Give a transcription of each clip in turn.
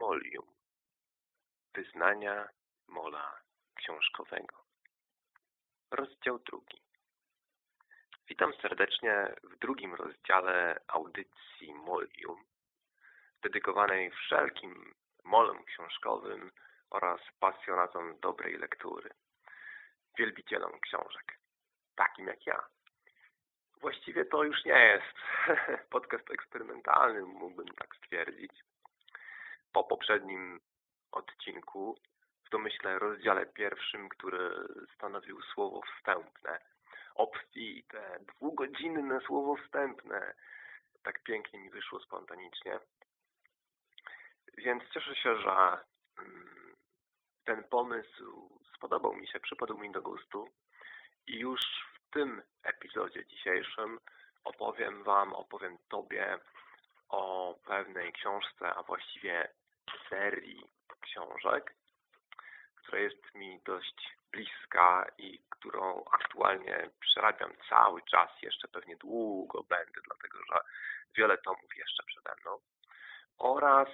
Molium. Wyznania Mola Książkowego. Rozdział drugi. Witam serdecznie w drugim rozdziale audycji Molium, dedykowanej wszelkim molom książkowym oraz pasjonatom dobrej lektury, wielbicielom książek, takim jak ja. Właściwie to już nie jest podcast eksperymentalny, mógłbym tak stwierdzić. Po poprzednim odcinku, w domyśle rozdziale pierwszym, który stanowił słowo wstępne, obfite, dwugodzinne słowo wstępne, tak pięknie mi wyszło spontanicznie. Więc cieszę się, że mm, ten pomysł spodobał mi się, przypadł mi do gustu. I już w tym epizodzie dzisiejszym opowiem Wam, opowiem Tobie o pewnej książce, a właściwie serii książek, która jest mi dość bliska i którą aktualnie przerabiam cały czas, jeszcze pewnie długo będę, dlatego że wiele tomów jeszcze przede mną. Oraz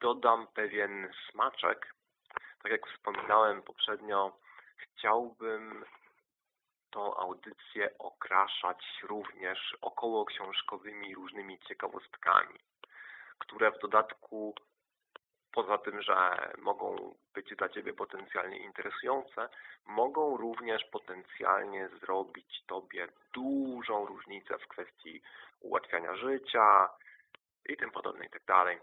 dodam pewien smaczek. Tak jak wspominałem poprzednio, chciałbym tą audycję okraszać również około książkowymi różnymi ciekawostkami, które w dodatku poza tym, że mogą być dla Ciebie potencjalnie interesujące, mogą również potencjalnie zrobić Tobie dużą różnicę w kwestii ułatwiania życia i tym podobne i tak dalej.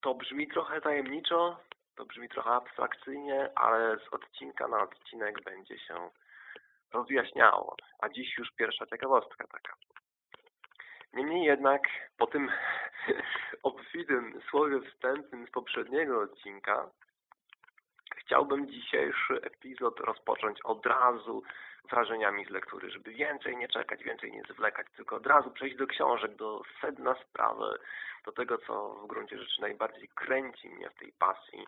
To brzmi trochę tajemniczo, to brzmi trochę abstrakcyjnie, ale z odcinka na odcinek będzie się rozjaśniało. A dziś już pierwsza ciekawostka taka. Niemniej jednak po tym obfitym słowie wstępnym z poprzedniego odcinka chciałbym dzisiejszy epizod rozpocząć od razu wrażeniami z lektury, żeby więcej nie czekać, więcej nie zwlekać, tylko od razu przejść do książek, do sedna sprawy, do tego, co w gruncie rzeczy najbardziej kręci mnie w tej pasji,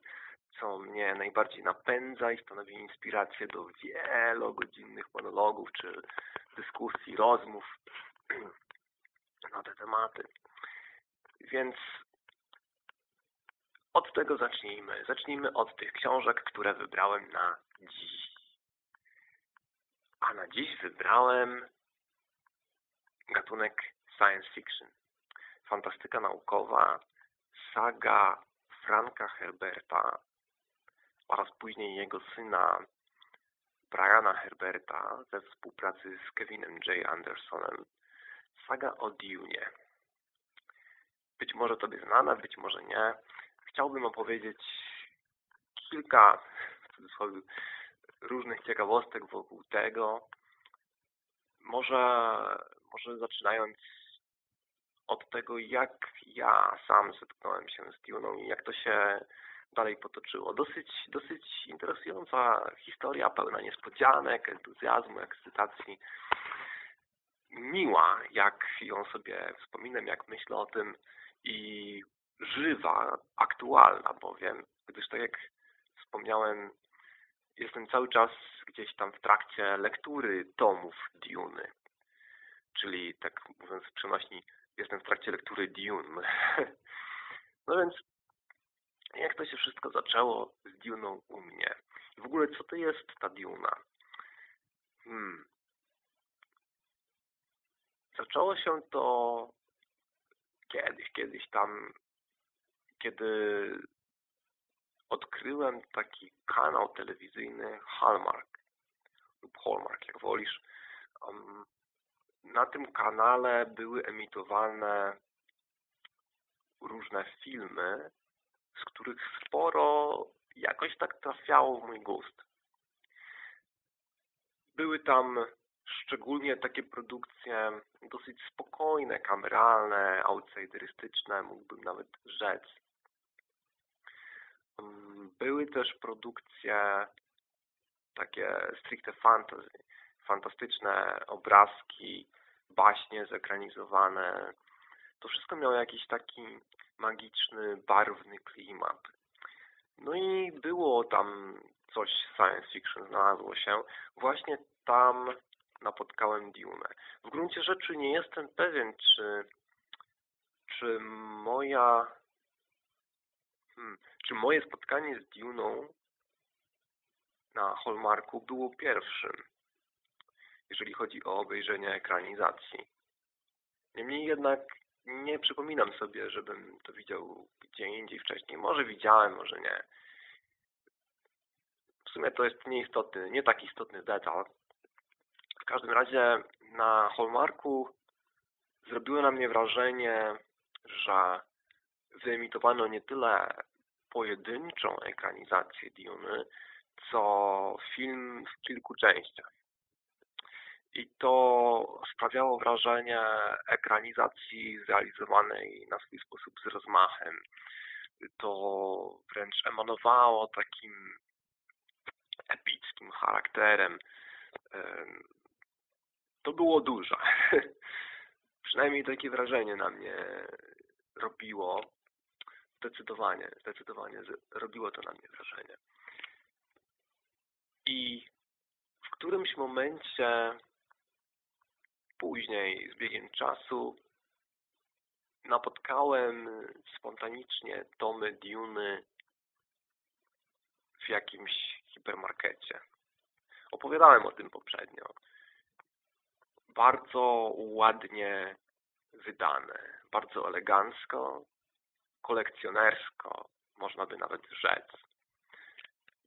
co mnie najbardziej napędza i stanowi inspirację do wielogodzinnych monologów czy dyskusji, rozmów na te tematy. Więc od tego zacznijmy. Zacznijmy od tych książek, które wybrałem na dziś. A na dziś wybrałem gatunek science fiction. Fantastyka naukowa, saga Franka Herberta oraz później jego syna Briana Herberta we współpracy z Kevinem J. Andersonem saga o Dune. Być może Tobie znana, być może nie. Chciałbym opowiedzieć kilka w cudzysłowie różnych ciekawostek wokół tego. Może, może zaczynając od tego, jak ja sam zetknąłem się z Dune'ą i jak to się dalej potoczyło. Dosyć, dosyć interesująca historia, pełna niespodzianek, entuzjazmu, ekscytacji miła, jak ją sobie wspominam, jak myślę o tym i żywa, aktualna bowiem, gdyż tak jak wspomniałem, jestem cały czas gdzieś tam w trakcie lektury tomów Dune. Czyli, tak mówiąc przenośni, jestem w trakcie lektury Dune. No więc, jak to się wszystko zaczęło z Dune'ą u mnie? W ogóle, co to jest ta Duna? Hmm, Zaczęło się to kiedyś, kiedyś tam, kiedy odkryłem taki kanał telewizyjny Hallmark lub Hallmark, jak wolisz. Na tym kanale były emitowane różne filmy, z których sporo jakoś tak trafiało w mój gust. Były tam szczególnie takie produkcje dosyć spokojne, kameralne, outsiderystyczne, mógłbym nawet rzec. Mm, były też produkcje takie stricte fantasy, fantastyczne obrazki, baśnie zekranizowane. To wszystko miało jakiś taki magiczny, barwny klimat. No i było tam coś science fiction znalazło się. Właśnie tam napotkałem Dune. W gruncie rzeczy nie jestem pewien, czy, czy moja Hmm. Czy moje spotkanie z Duną na Hallmarku było pierwszym, jeżeli chodzi o obejrzenie ekranizacji. Niemniej jednak nie przypominam sobie, żebym to widział gdzie indziej wcześniej. Może widziałem, może nie. W sumie to jest nieistotny, nie tak istotny detal. Każdym razie na Hallmarku zrobiło na mnie wrażenie, że wyemitowano nie tyle pojedynczą ekranizację Duny, co film w kilku częściach. I to sprawiało wrażenie ekranizacji zrealizowanej na swój sposób z rozmachem. To wręcz emanowało takim epickim charakterem. To było duże. Przynajmniej takie wrażenie na mnie robiło. Zdecydowanie, zdecydowanie robiło to na mnie wrażenie. I w którymś momencie później, z biegiem czasu, napotkałem spontanicznie tomy Duny w jakimś hipermarkecie. Opowiadałem o tym poprzednio. Bardzo ładnie wydane, bardzo elegancko, kolekcjonersko, można by nawet rzec.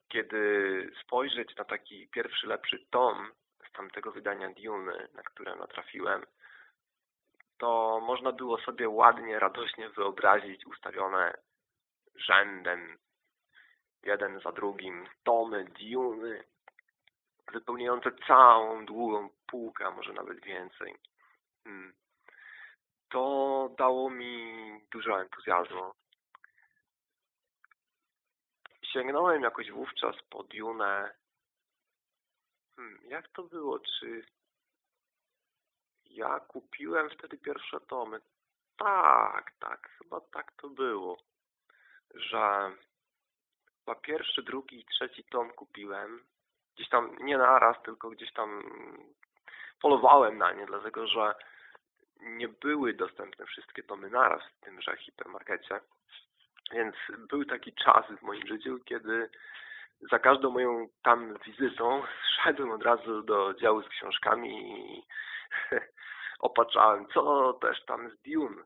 Kiedy spojrzeć na taki pierwszy, lepszy tom z tamtego wydania Duny, na które natrafiłem, to można było sobie ładnie, radośnie wyobrazić ustawione rzędem, jeden za drugim, tomy Duny, wypełniające całą długą półkę, a może nawet więcej. Hmm. To dało mi dużo entuzjazmu sięgnąłem jakoś wówczas po Dune. Hmm, jak to było? Czy ja kupiłem wtedy pierwsze tomy? Tak, tak, chyba tak to było. Że chyba pierwszy, drugi i trzeci tom kupiłem. Gdzieś tam, nie naraz, tylko gdzieś tam polowałem na nie, dlatego że nie były dostępne wszystkie tomy naraz w tymże hipermarkecie. Więc był taki czas w moim życiu, kiedy za każdą moją tam wizytą szedłem od razu do działu z książkami i opatrzałem, co też tam z Dune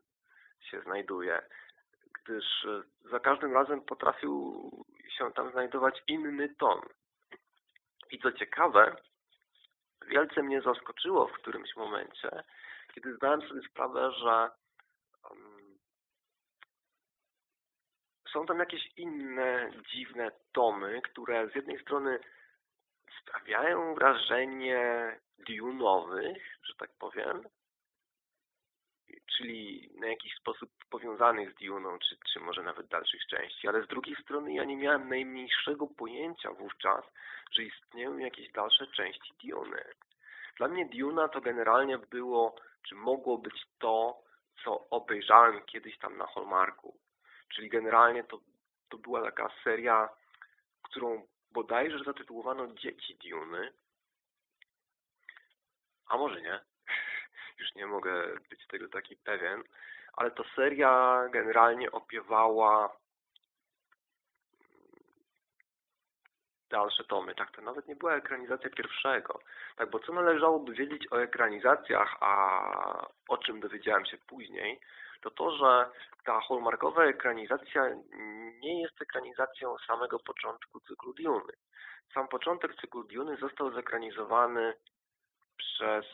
się znajduje. Gdyż za każdym razem potrafił się tam znajdować inny tom. I co ciekawe, wielce mnie zaskoczyło w którymś momencie, kiedy zdałem sobie sprawę, że są tam jakieś inne dziwne tomy, które z jednej strony sprawiają wrażenie Dune'owych, że tak powiem, czyli na jakiś sposób powiązanych z Dune'ą, czy, czy może nawet dalszych części, ale z drugiej strony ja nie miałem najmniejszego pojęcia wówczas, że istnieją jakieś dalsze części Dune'y. Dla mnie Duna to generalnie było, czy mogło być to, co obejrzałem kiedyś tam na Hallmarku. Czyli generalnie to, to była taka seria, którą bodajże zatytułowano Dzieci Duny. A może nie. Już nie mogę być tego taki pewien. Ale to seria generalnie opiewała dalsze tomy. Tak, to nawet nie była ekranizacja pierwszego. Tak, bo co należałoby wiedzieć o ekranizacjach, a o czym dowiedziałem się później, to to, że ta hallmarkowa ekranizacja nie jest ekranizacją samego początku cyklu Duny. Sam początek cyklu Duny został zekranizowany przez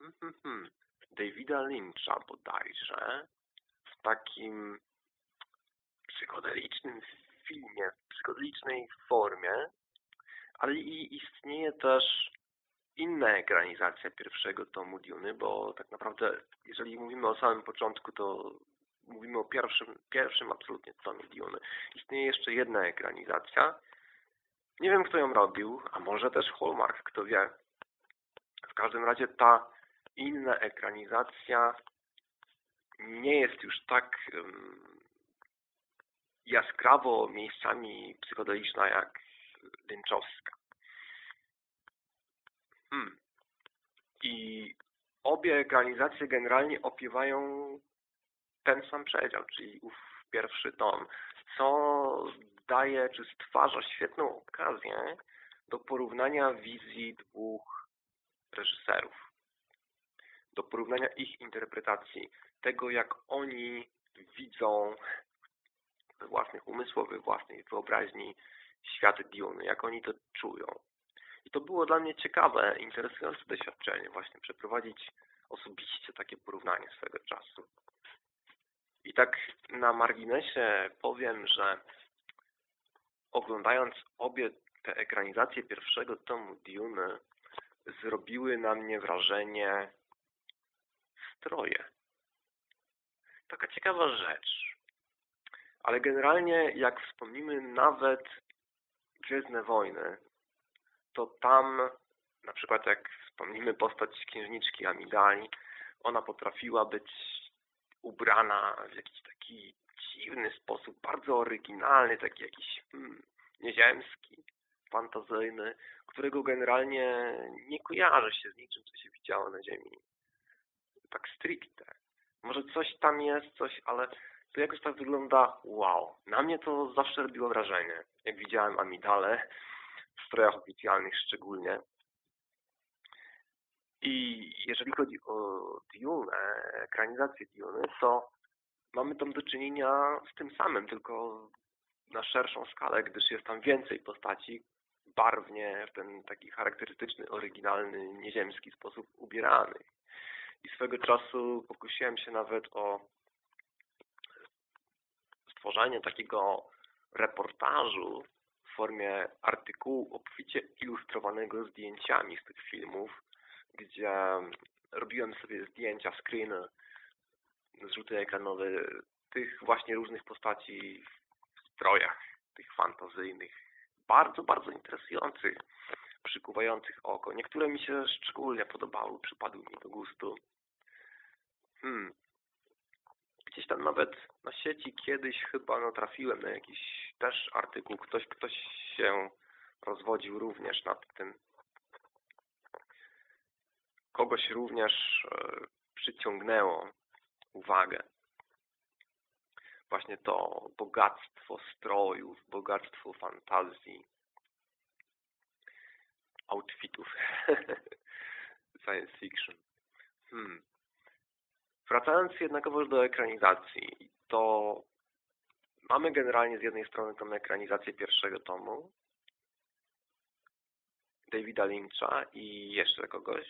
hmm, hmm, Davida Lyncha bodajże w takim psychodelicznym filmie, w psychodelicznej formie, ale i istnieje też inna ekranizacja pierwszego tomu Duny, bo tak naprawdę, jeżeli mówimy o samym początku, to mówimy o pierwszym, pierwszym absolutnie tomie Duny. Istnieje jeszcze jedna ekranizacja. Nie wiem, kto ją robił, a może też Hallmark, kto wie. W każdym razie ta inna ekranizacja nie jest już tak jaskrawo miejscami psychodeliczna jak Lynchowska. Hmm. I obie ekranizacje generalnie opiewają ten sam przedział, czyli ów pierwszy tom, co daje, czy stwarza świetną okazję do porównania wizji dwóch reżyserów, do porównania ich interpretacji, tego jak oni widzą we własnych umysłach, we własnej wyobraźni świat Dune, jak oni to czują. I to było dla mnie ciekawe, interesujące doświadczenie, właśnie przeprowadzić osobiście takie porównanie swego czasu. I tak na marginesie powiem, że oglądając obie te ekranizacje pierwszego tomu Dune, zrobiły na mnie wrażenie stroje. Taka ciekawa rzecz. Ale generalnie, jak wspomnimy nawet Gwiezdne Wojny, to tam, na przykład jak wspomnimy postać księżniczki Amidali, ona potrafiła być ubrana w jakiś taki dziwny sposób, bardzo oryginalny, taki jakiś hmm, nieziemski, fantazyjny, którego generalnie nie kojarzy się z niczym, co się widziało na Ziemi. Tak stricte. Może coś tam jest, coś, ale to jakoś tak wygląda wow. Na mnie to zawsze robiło wrażenie, jak widziałem Amidale, w strojach oficjalnych szczególnie. I jeżeli chodzi o Dune, ekranizację Dune, to mamy tam do czynienia z tym samym, tylko na szerszą skalę, gdyż jest tam więcej postaci barwnie w ten taki charakterystyczny, oryginalny, nieziemski sposób ubieranych. I swego czasu pokusiłem się nawet o stworzenie takiego reportażu w formie artykułu obficie ilustrowanego zdjęciami z tych filmów, gdzie robiłem sobie zdjęcia, screeny, zrzuty ekranowe tych właśnie różnych postaci w strojach, tych fantazyjnych, bardzo, bardzo interesujących, przykuwających oko. Niektóre mi się szczególnie podobały, przypadły mi do gustu. Hmm. Gdzieś tam nawet na sieci kiedyś chyba natrafiłem na jakiś też artykuł. Ktoś, ktoś się rozwodził również nad tym. Kogoś również e, przyciągnęło uwagę. Właśnie to bogactwo strojów, bogactwo fantazji, outfitów science fiction. Hmm. Wracając jednakowoż do ekranizacji, to mamy generalnie z jednej strony tą ekranizację pierwszego tomu Davida Lyncha i jeszcze kogoś,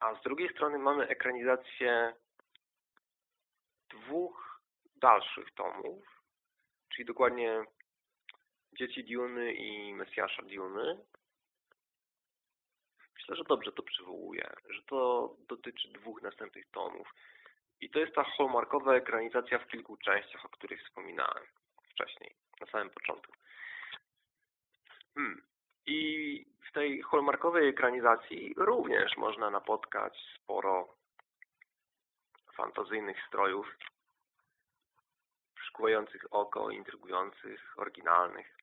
a z drugiej strony mamy ekranizację dwóch dalszych tomów, czyli dokładnie Dzieci Diuny i Mesjasza Diuny. Myślę, że dobrze to przywołuje, że to dotyczy dwóch następnych tomów. I to jest ta hallmarkowa ekranizacja w kilku częściach, o których wspominałem wcześniej, na samym początku. Hmm. I w tej hallmarkowej ekranizacji również można napotkać sporo fantazyjnych strojów, przykuwających oko, intrygujących, oryginalnych.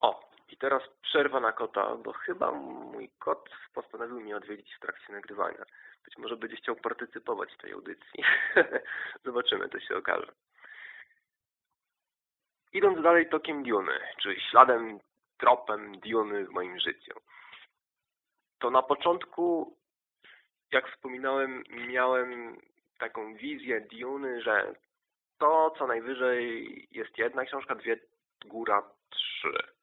O, i teraz przerwa na kota, bo chyba mój kot postanowił mnie odwiedzić w trakcie nagrywania. Być może będzie chciał partycypować w tej audycji. Zobaczymy, to się okaże. Idąc dalej tokiem Diony, czyli śladem, tropem Diony w moim życiu to na początku, jak wspominałem, miałem taką wizję Duny, że to co najwyżej jest jedna książka, dwie, góra trzy.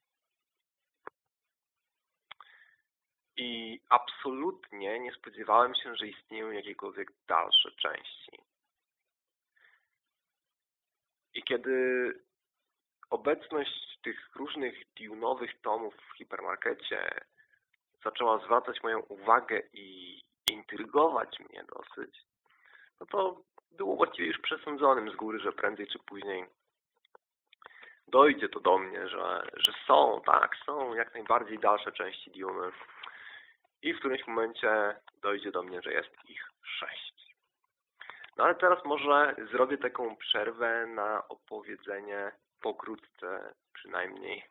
I absolutnie nie spodziewałem się, że istnieją jakiekolwiek dalsze części. I kiedy obecność tych różnych Dune'owych tomów w hipermarkecie zaczęła zwracać moją uwagę i intrygować mnie dosyć, no to było właściwie już przesądzonym z góry, że prędzej czy później dojdzie to do mnie, że, że są, tak, są jak najbardziej dalsze części Dune i w którymś momencie dojdzie do mnie, że jest ich sześć. No ale teraz może zrobię taką przerwę na opowiedzenie pokrótce przynajmniej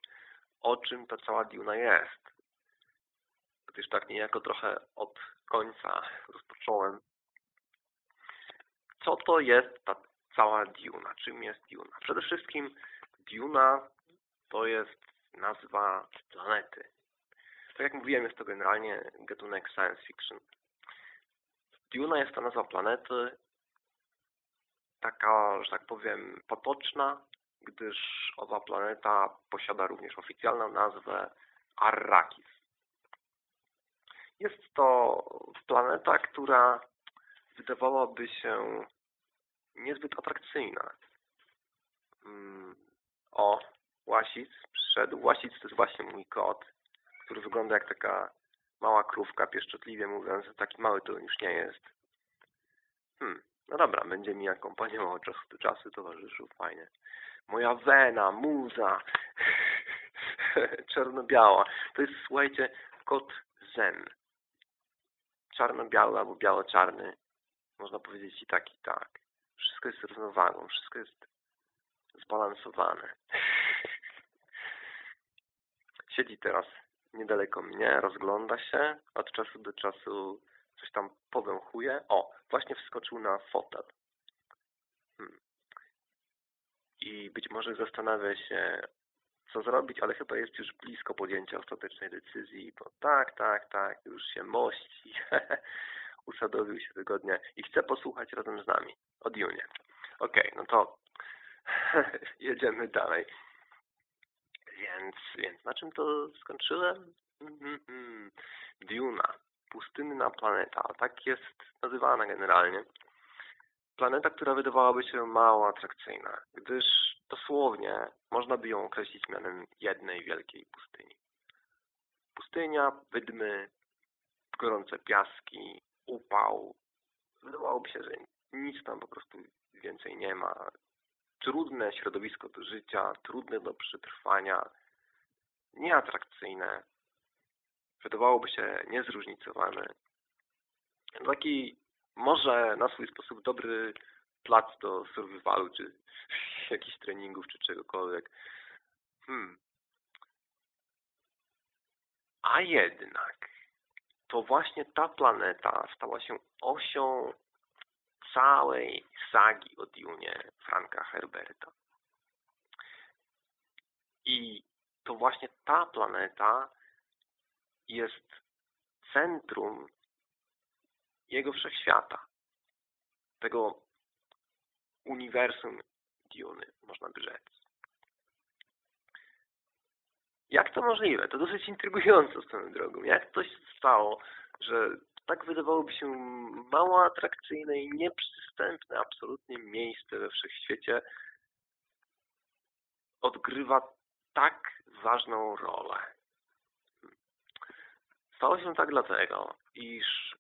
o czym ta cała Duna jest gdyż tak niejako trochę od końca rozpocząłem. co to jest ta cała Duna? Czym jest Duna? Przede wszystkim Duna to jest nazwa planety. Tak jak mówiłem, jest to generalnie gatunek science fiction. Duna jest to nazwa planety, taka, że tak powiem, potoczna, gdyż owa planeta posiada również oficjalną nazwę Arrakis. Jest to planeta, która wydawałaby się niezbyt atrakcyjna. Mm, o, Łasic przyszedł. Łasic to jest właśnie mój kot, który wygląda jak taka mała krówka, pieszczotliwie mówiąc, taki mały to już nie jest. Hmm, no dobra, będzie mi akompaniował od czasu do czasu, towarzyszył, fajnie. Moja wena, muza, czarno-biała. To jest, słuchajcie, kot zen. Czarno-biały albo biało-czarny. Można powiedzieć i tak, i tak. Wszystko jest równowagą, wszystko jest zbalansowane. Siedzi teraz niedaleko mnie, rozgląda się, od czasu do czasu coś tam powęchuje. O, właśnie wskoczył na fotel. Hmm. I być może zastanawia się, co zrobić, ale chyba jest już blisko podjęcia ostatecznej decyzji, bo tak, tak, tak, już się mości, usadowił się wygodnie i chce posłuchać razem z nami o Dune. Okej, okay, no to jedziemy dalej. Więc, więc na czym to skończyłem? Mm Duna, pustynna planeta, tak jest nazywana generalnie. Planeta, która wydawałaby się mało atrakcyjna, gdyż dosłownie można by ją określić mianem jednej wielkiej pustyni. Pustynia, wydmy, gorące piaski, upał. Wydawałoby się, że nic tam po prostu więcej nie ma trudne środowisko do życia, trudne do przetrwania, nieatrakcyjne, wydawałoby się niezróżnicowane. Taki może na swój sposób dobry plac do survivalu, czy jakichś treningów, czy czegokolwiek. Hmm. A jednak to właśnie ta planeta stała się osią całej sagi o Dune Franka Herberta. I to właśnie ta planeta jest centrum jego wszechświata. Tego uniwersum Dune, można by rzec. Jak to możliwe? To dosyć intrygujące swoją drogą. Jak się stało, że tak wydawałoby się mało atrakcyjne i nieprzystępne absolutnie miejsce we wszechświecie odgrywa tak ważną rolę. Stało się tak dlatego, iż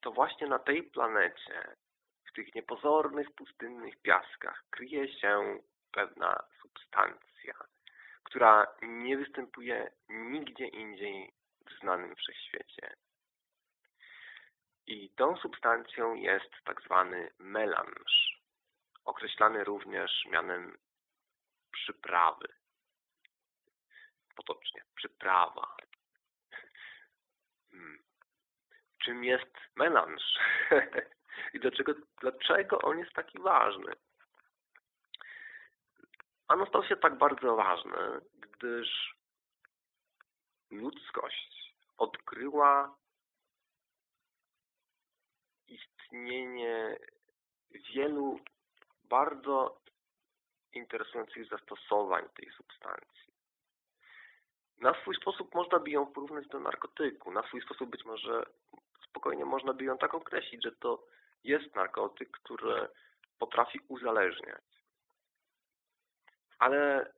to właśnie na tej planecie, w tych niepozornych, pustynnych piaskach kryje się pewna substancja, która nie występuje nigdzie indziej w znanym wszechświecie. I tą substancją jest tak zwany melanż, określany również mianem przyprawy. Potocznie, przyprawa. Hmm. Czym jest melanż? I dlaczego, dlaczego on jest taki ważny? Ano stał się tak bardzo ważny, gdyż ludzkość odkryła istnienie wielu bardzo interesujących zastosowań tej substancji. Na swój sposób można by ją porównać do narkotyku. Na swój sposób być może spokojnie można by ją tak określić, że to jest narkotyk, który potrafi uzależniać. Ale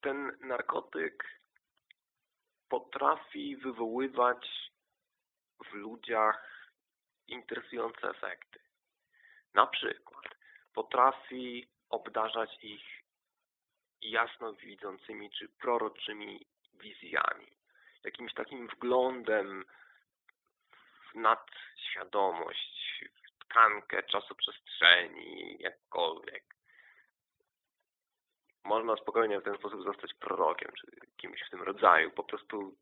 ten narkotyk potrafi wywoływać w ludziach interesujące efekty. Na przykład potrafi obdarzać ich jasno widzącymi czy proroczymi wizjami, jakimś takim wglądem w nadświadomość, w tkankę czasoprzestrzeni, jakkolwiek. Można spokojnie w ten sposób zostać prorokiem, czy kimś w tym rodzaju, po prostu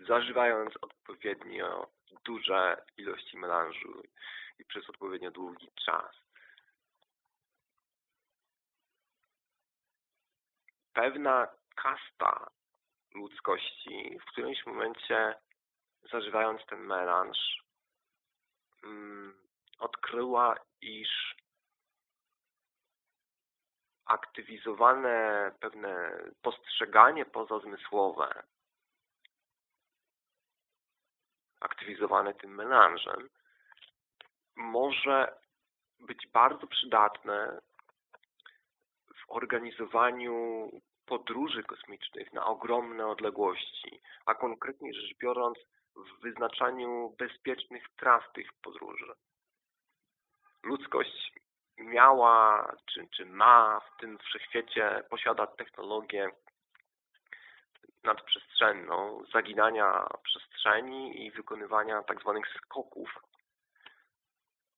zażywając odpowiednio duże ilości melanżu i przez odpowiednio długi czas. Pewna kasta ludzkości w którymś momencie zażywając ten melanż mm, odkryła, iż aktywizowane pewne postrzeganie pozazmysłowe aktywizowane tym melanżem może być bardzo przydatne w organizowaniu podróży kosmicznych na ogromne odległości, a konkretnie rzecz biorąc w wyznaczaniu bezpiecznych tras tych podróży. Ludzkość miała, czy, czy ma w tym wszechświecie, posiada technologię nadprzestrzenną, zaginania przestrzeni i wykonywania tak zwanych skoków,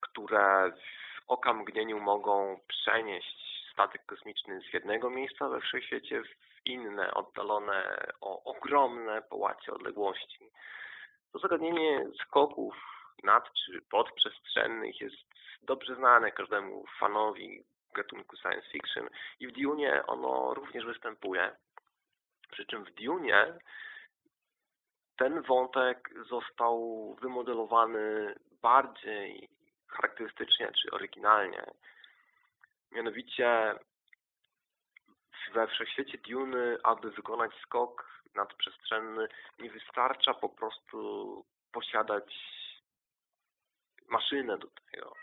które w okamgnieniu mogą przenieść statek kosmiczny z jednego miejsca we wszechświecie w inne, oddalone o ogromne połacie odległości. To zagadnienie skoków nad czy podprzestrzennych jest dobrze znane każdemu fanowi gatunku science fiction i w Dune ono również występuje. Przy czym w Dune ten wątek został wymodelowany bardziej charakterystycznie czy oryginalnie. Mianowicie we wszechświecie Duny, aby wykonać skok nadprzestrzenny, nie wystarcza po prostu posiadać maszynę do tego,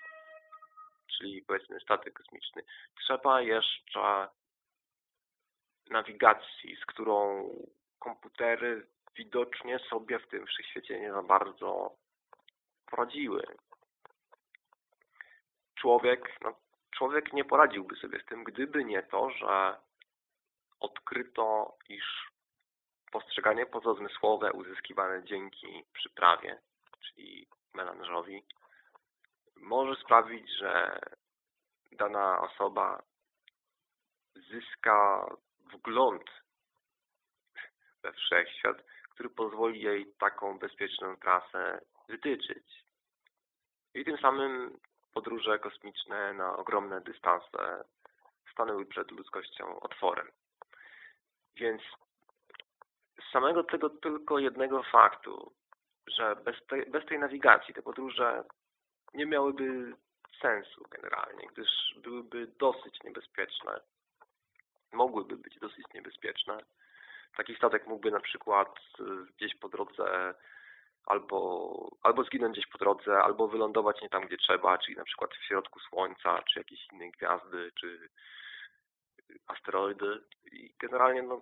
czyli powiedzmy statek kosmiczny. Trzeba jeszcze nawigacji, z którą komputery widocznie sobie w tym wszechświecie nie za bardzo poradziły. Człowiek, no, człowiek nie poradziłby sobie z tym, gdyby nie to, że odkryto, iż postrzeganie pozazmysłowe uzyskiwane dzięki przyprawie, czyli melanżowi, może sprawić, że dana osoba zyska wgląd we wszechświat, który pozwoli jej taką bezpieczną trasę wytyczyć. I tym samym podróże kosmiczne na ogromne dystanse stanęły przed ludzkością otworem. Więc z samego tego tylko jednego faktu, że bez tej, bez tej nawigacji te podróże nie miałyby sensu generalnie, gdyż byłyby dosyć niebezpieczne. Mogłyby być dosyć niebezpieczne. Taki statek mógłby na przykład gdzieś po drodze albo, albo zginąć gdzieś po drodze, albo wylądować nie tam, gdzie trzeba, czyli na przykład w środku Słońca, czy jakiejś innej gwiazdy, czy asteroidy. I generalnie no,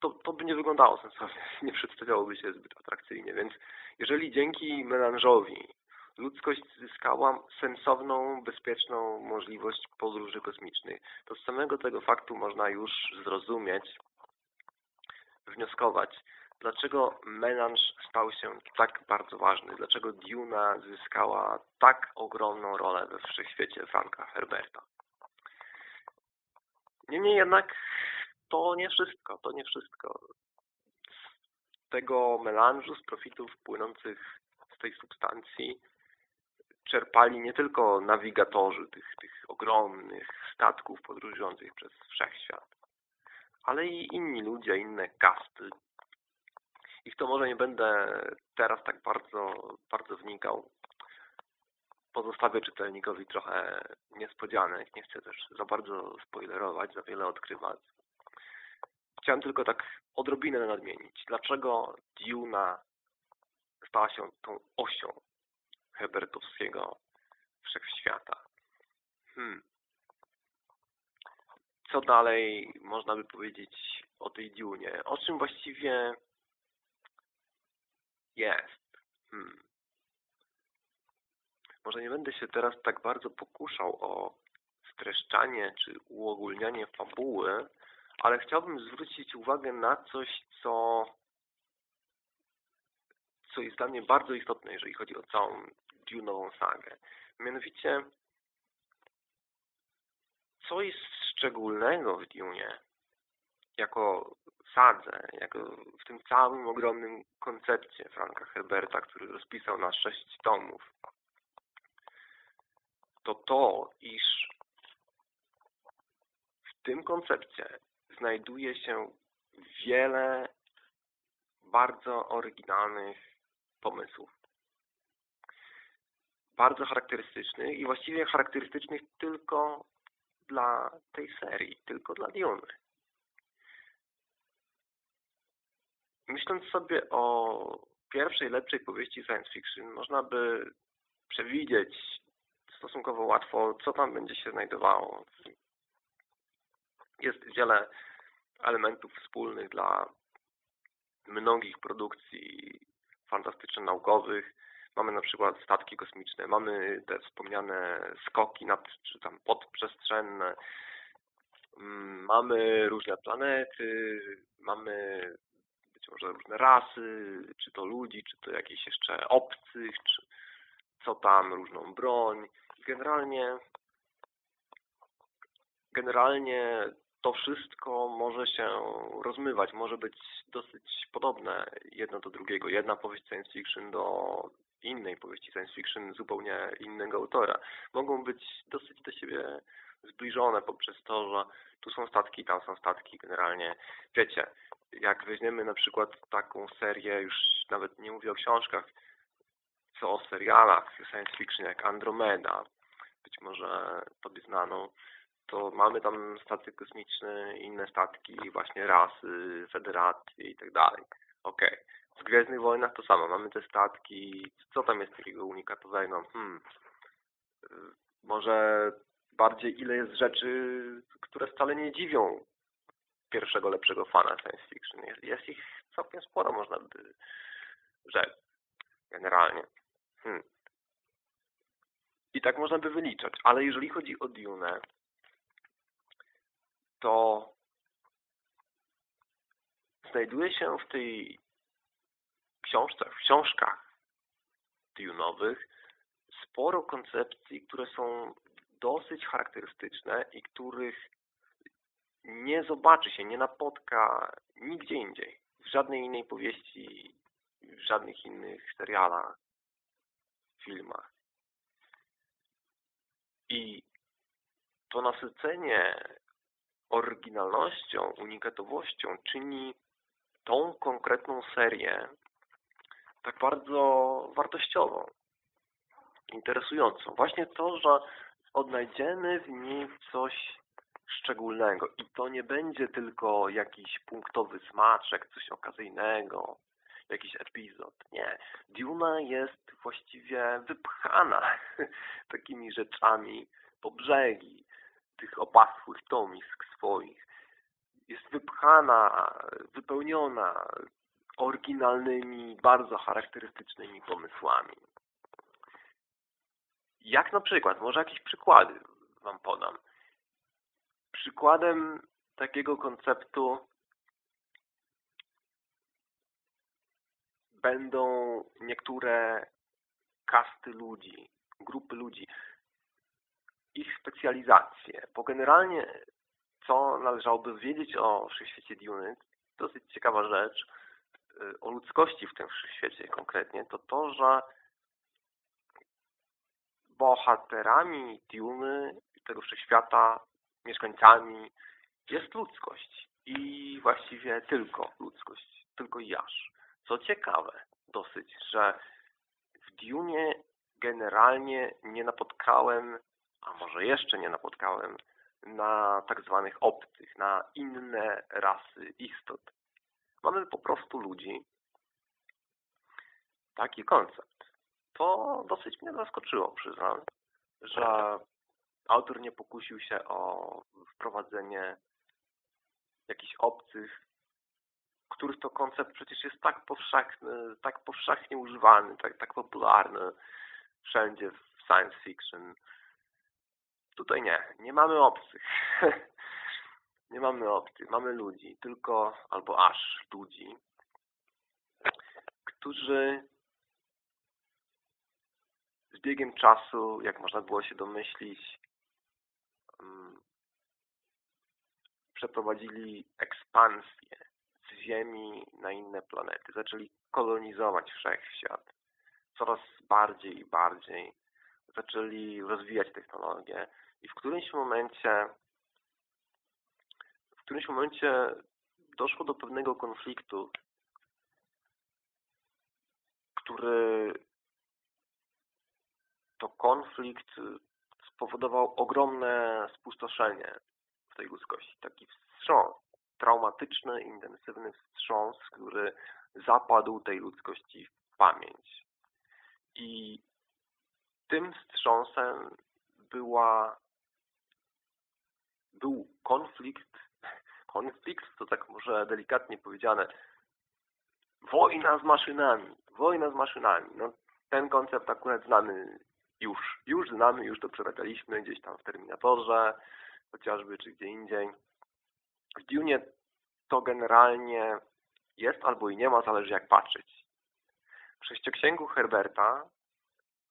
to, to by nie wyglądało sensownie, nie przedstawiałoby się zbyt atrakcyjnie. Więc jeżeli dzięki melanżowi ludzkość zyskała sensowną, bezpieczną możliwość podróży kosmicznych, to z samego tego faktu można już zrozumieć, wnioskować, dlaczego melanż stał się tak bardzo ważny, dlaczego Duna zyskała tak ogromną rolę we wszechświecie Franka Herberta. Niemniej jednak to nie wszystko, to nie wszystko. Tego melanżu, z profitów płynących z tej substancji czerpali nie tylko nawigatorzy tych, tych ogromnych statków podróżujących przez wszechświat, ale i inni ludzie, inne kasty. I w to może nie będę teraz tak bardzo, bardzo wnikał. Pozostawię czytelnikowi trochę niespodzianek. Nie chcę też za bardzo spoilerować, za wiele odkrywać. Chciałem tylko tak odrobinę nadmienić. Dlaczego Duna stała się tą osią Hebertowskiego wszechświata? Hmm. Co dalej można by powiedzieć o tej Dunie? O czym właściwie jest? Hmm. Może nie będę się teraz tak bardzo pokuszał o streszczanie czy uogólnianie fabuły, ale chciałbym zwrócić uwagę na coś, co, co jest dla mnie bardzo istotne, jeżeli chodzi o całą Dune'ową sagę. Mianowicie, co jest szczególnego w Dune jako sadze, jako w tym całym ogromnym koncepcie Franka Herberta, który rozpisał na sześć tomów, to to, iż w tym koncepcie znajduje się wiele bardzo oryginalnych pomysłów. Bardzo charakterystycznych i właściwie charakterystycznych tylko dla tej serii, tylko dla Dune. Myśląc sobie o pierwszej, lepszej powieści science fiction, można by przewidzieć stosunkowo łatwo, co tam będzie się znajdowało. Jest wiele elementów wspólnych dla mnogich produkcji fantastyczno-naukowych. Mamy na przykład statki kosmiczne, mamy te wspomniane skoki nad, czy tam podprzestrzenne, mm, mamy różne planety, mamy być może różne rasy, czy to ludzi, czy to jakieś jeszcze obcych, czy co tam, różną broń. Generalnie generalnie to wszystko może się rozmywać, może być dosyć podobne jedno do drugiego. Jedna powieść science fiction do innej powieści science fiction zupełnie innego autora. Mogą być dosyć do siebie zbliżone poprzez to, że tu są statki, tam są statki. Generalnie, wiecie, jak weźmiemy na przykład taką serię, już nawet nie mówię o książkach, co o serialach science fiction jak Andromeda, być może tobie znaną, to mamy tam stacje kosmiczne, inne statki, właśnie rasy, federacje i tak dalej. Okej. Okay. W Gwiezdnych Wojnach to samo. Mamy te statki. Co tam jest takiego unikatowego? Hmm. Może bardziej ile jest rzeczy, które wcale nie dziwią pierwszego lepszego fana science fiction. Jest, jest ich całkiem sporo, można by rzec. Generalnie. Hmm. I tak można by wyliczać. Ale jeżeli chodzi o Dune, to znajduje się w tej książce, w książkach Dune'owych sporo koncepcji, które są dosyć charakterystyczne i których nie zobaczy się, nie napotka nigdzie indziej. W żadnej innej powieści, w żadnych innych serialach, filmach. I to nasycenie oryginalnością, unikatowością czyni tą konkretną serię tak bardzo wartościową, interesującą. Właśnie to, że odnajdziemy w niej coś szczególnego i to nie będzie tylko jakiś punktowy smaczek, coś okazyjnego, jakiś epizod. Nie. Duna jest właściwie wypchana takimi rzeczami po brzegi tych opasłych tomisk swoich. Jest wypchana, wypełniona oryginalnymi, bardzo charakterystycznymi pomysłami. Jak na przykład, może jakieś przykłady Wam podam. Przykładem takiego konceptu będą niektóre kasty ludzi, grupy ludzi, ich specjalizacje, bo generalnie co należałoby wiedzieć o wszechświecie Dune, dosyć ciekawa rzecz, o ludzkości w tym wszechświecie konkretnie, to to, że bohaterami Dune, tego wszechświata, mieszkańcami jest ludzkość. I właściwie tylko ludzkość, tylko jaż. Co ciekawe dosyć, że w Dune generalnie nie napotkałem, a może jeszcze nie napotkałem, na tak zwanych obcych, na inne rasy istot. Mamy po prostu ludzi. Taki koncept. To dosyć mnie zaskoczyło, przyznam, że autor nie pokusił się o wprowadzenie jakichś obcych których to koncept przecież jest tak powszechny, tak powszechnie używany, tak, tak popularny wszędzie w science fiction. Tutaj nie, nie mamy obcych. nie mamy obcych, mamy ludzi, tylko, albo aż ludzi, którzy z biegiem czasu, jak można było się domyślić, mm, przeprowadzili ekspansję Ziemi na inne planety. Zaczęli kolonizować wszechświat coraz bardziej i bardziej. Zaczęli rozwijać technologię i w którymś momencie którymś momencie doszło do pewnego konfliktu, który to konflikt spowodował ogromne spustoszenie w tej ludzkości. Taki wstrząs, traumatyczny, intensywny wstrząs, który zapadł tej ludzkości w pamięć. I tym wstrząsem była, był konflikt, konflikt to tak może delikatnie powiedziane, wojna z maszynami, wojna z maszynami. No, ten koncept akurat znamy już, już znamy, już to przerabialiśmy gdzieś tam w Terminatorze, chociażby, czy gdzie indziej. W Dune to generalnie jest albo i nie ma, zależy jak patrzeć. W sześcioksięgu Herberta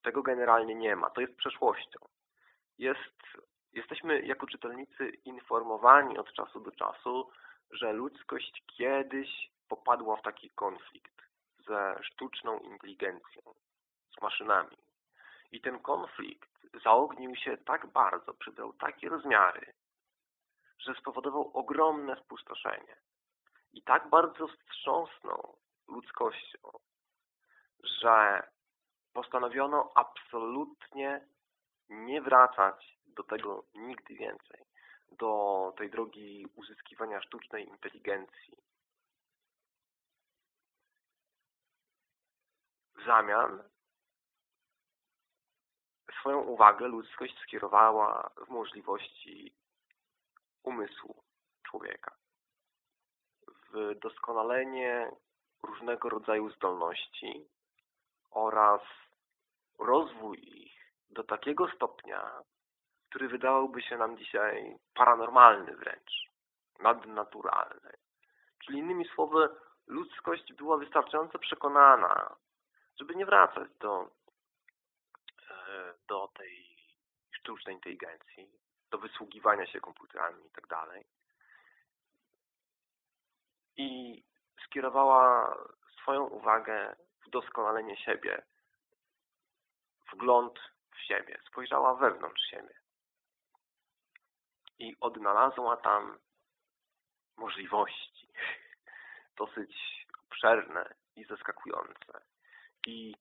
tego generalnie nie ma. To jest przeszłością. Jest, jesteśmy jako czytelnicy informowani od czasu do czasu, że ludzkość kiedyś popadła w taki konflikt ze sztuczną inteligencją, z maszynami. I ten konflikt zaognił się tak bardzo, przybrał takie rozmiary, że spowodował ogromne spustoszenie. I tak bardzo wstrząsnął ludzkością, że postanowiono absolutnie nie wracać do tego nigdy więcej, do tej drogi uzyskiwania sztucznej inteligencji. W zamian swoją uwagę ludzkość skierowała w możliwości umysłu człowieka, w doskonalenie różnego rodzaju zdolności oraz rozwój ich do takiego stopnia, który wydałby się nam dzisiaj paranormalny wręcz, nadnaturalny. Czyli innymi słowy, ludzkość była wystarczająco przekonana, żeby nie wracać do do tej sztucznej inteligencji, do wysługiwania się komputerami i tak dalej. I skierowała swoją uwagę w doskonalenie siebie, wgląd w siebie, spojrzała wewnątrz siebie. I odnalazła tam możliwości dosyć obszerne i zaskakujące. I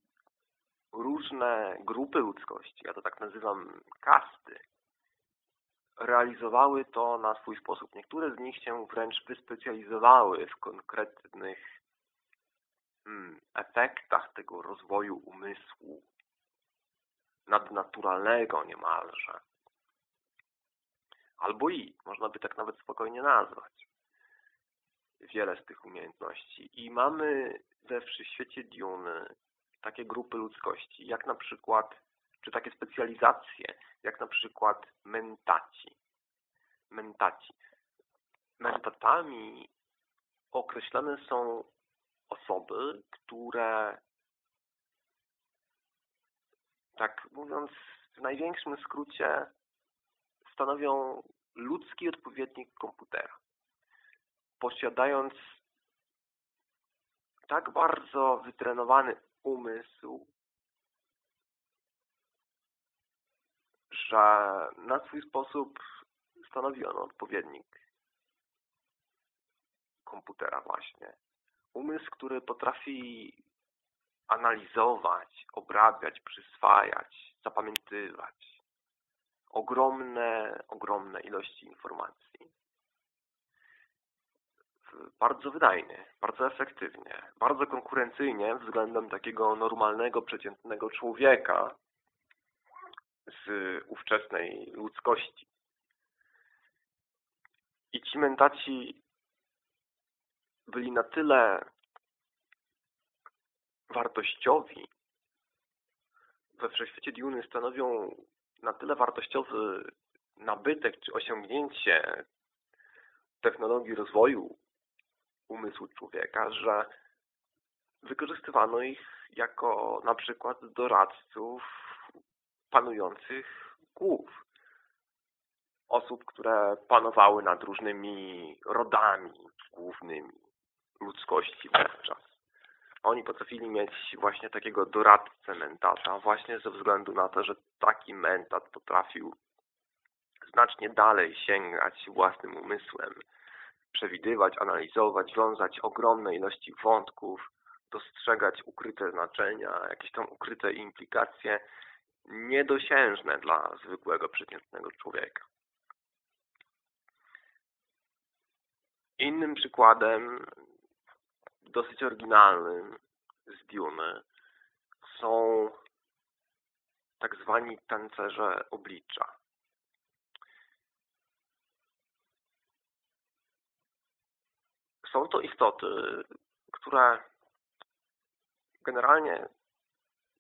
różne grupy ludzkości, ja to tak nazywam kasty, realizowały to na swój sposób. Niektóre z nich się wręcz wyspecjalizowały w konkretnych hmm, efektach tego rozwoju umysłu nadnaturalnego niemalże. Albo i, można by tak nawet spokojnie nazwać, wiele z tych umiejętności. I mamy we wszechświecie Dune takie grupy ludzkości, jak na przykład, czy takie specjalizacje, jak na przykład mentaci. Mentaci. Mentatami określane są osoby, które tak mówiąc w największym skrócie stanowią ludzki odpowiednik komputera. Posiadając tak bardzo wytrenowany umysł, że na swój sposób stanowi on odpowiednik komputera właśnie. Umysł, który potrafi analizować, obrabiać, przyswajać, zapamiętywać ogromne, ogromne ilości informacji bardzo wydajnie, bardzo efektywnie, bardzo konkurencyjnie względem takiego normalnego, przeciętnego człowieka z ówczesnej ludzkości. I ci mentaci byli na tyle wartościowi, we wszechświecie Duny stanowią na tyle wartościowy nabytek czy osiągnięcie technologii rozwoju umysłu człowieka, że wykorzystywano ich jako na przykład doradców panujących głów. Osób, które panowały nad różnymi rodami głównymi ludzkości wówczas. Oni potrafili mieć właśnie takiego doradcę mentata, właśnie ze względu na to, że taki mentat potrafił znacznie dalej sięgać własnym umysłem przewidywać, analizować, wiązać ogromne ilości wątków, dostrzegać ukryte znaczenia, jakieś tam ukryte implikacje niedosiężne dla zwykłego, przeciętnego człowieka. Innym przykładem, dosyć oryginalnym z Duny są tak zwani tancerze oblicza. Są to istoty, które generalnie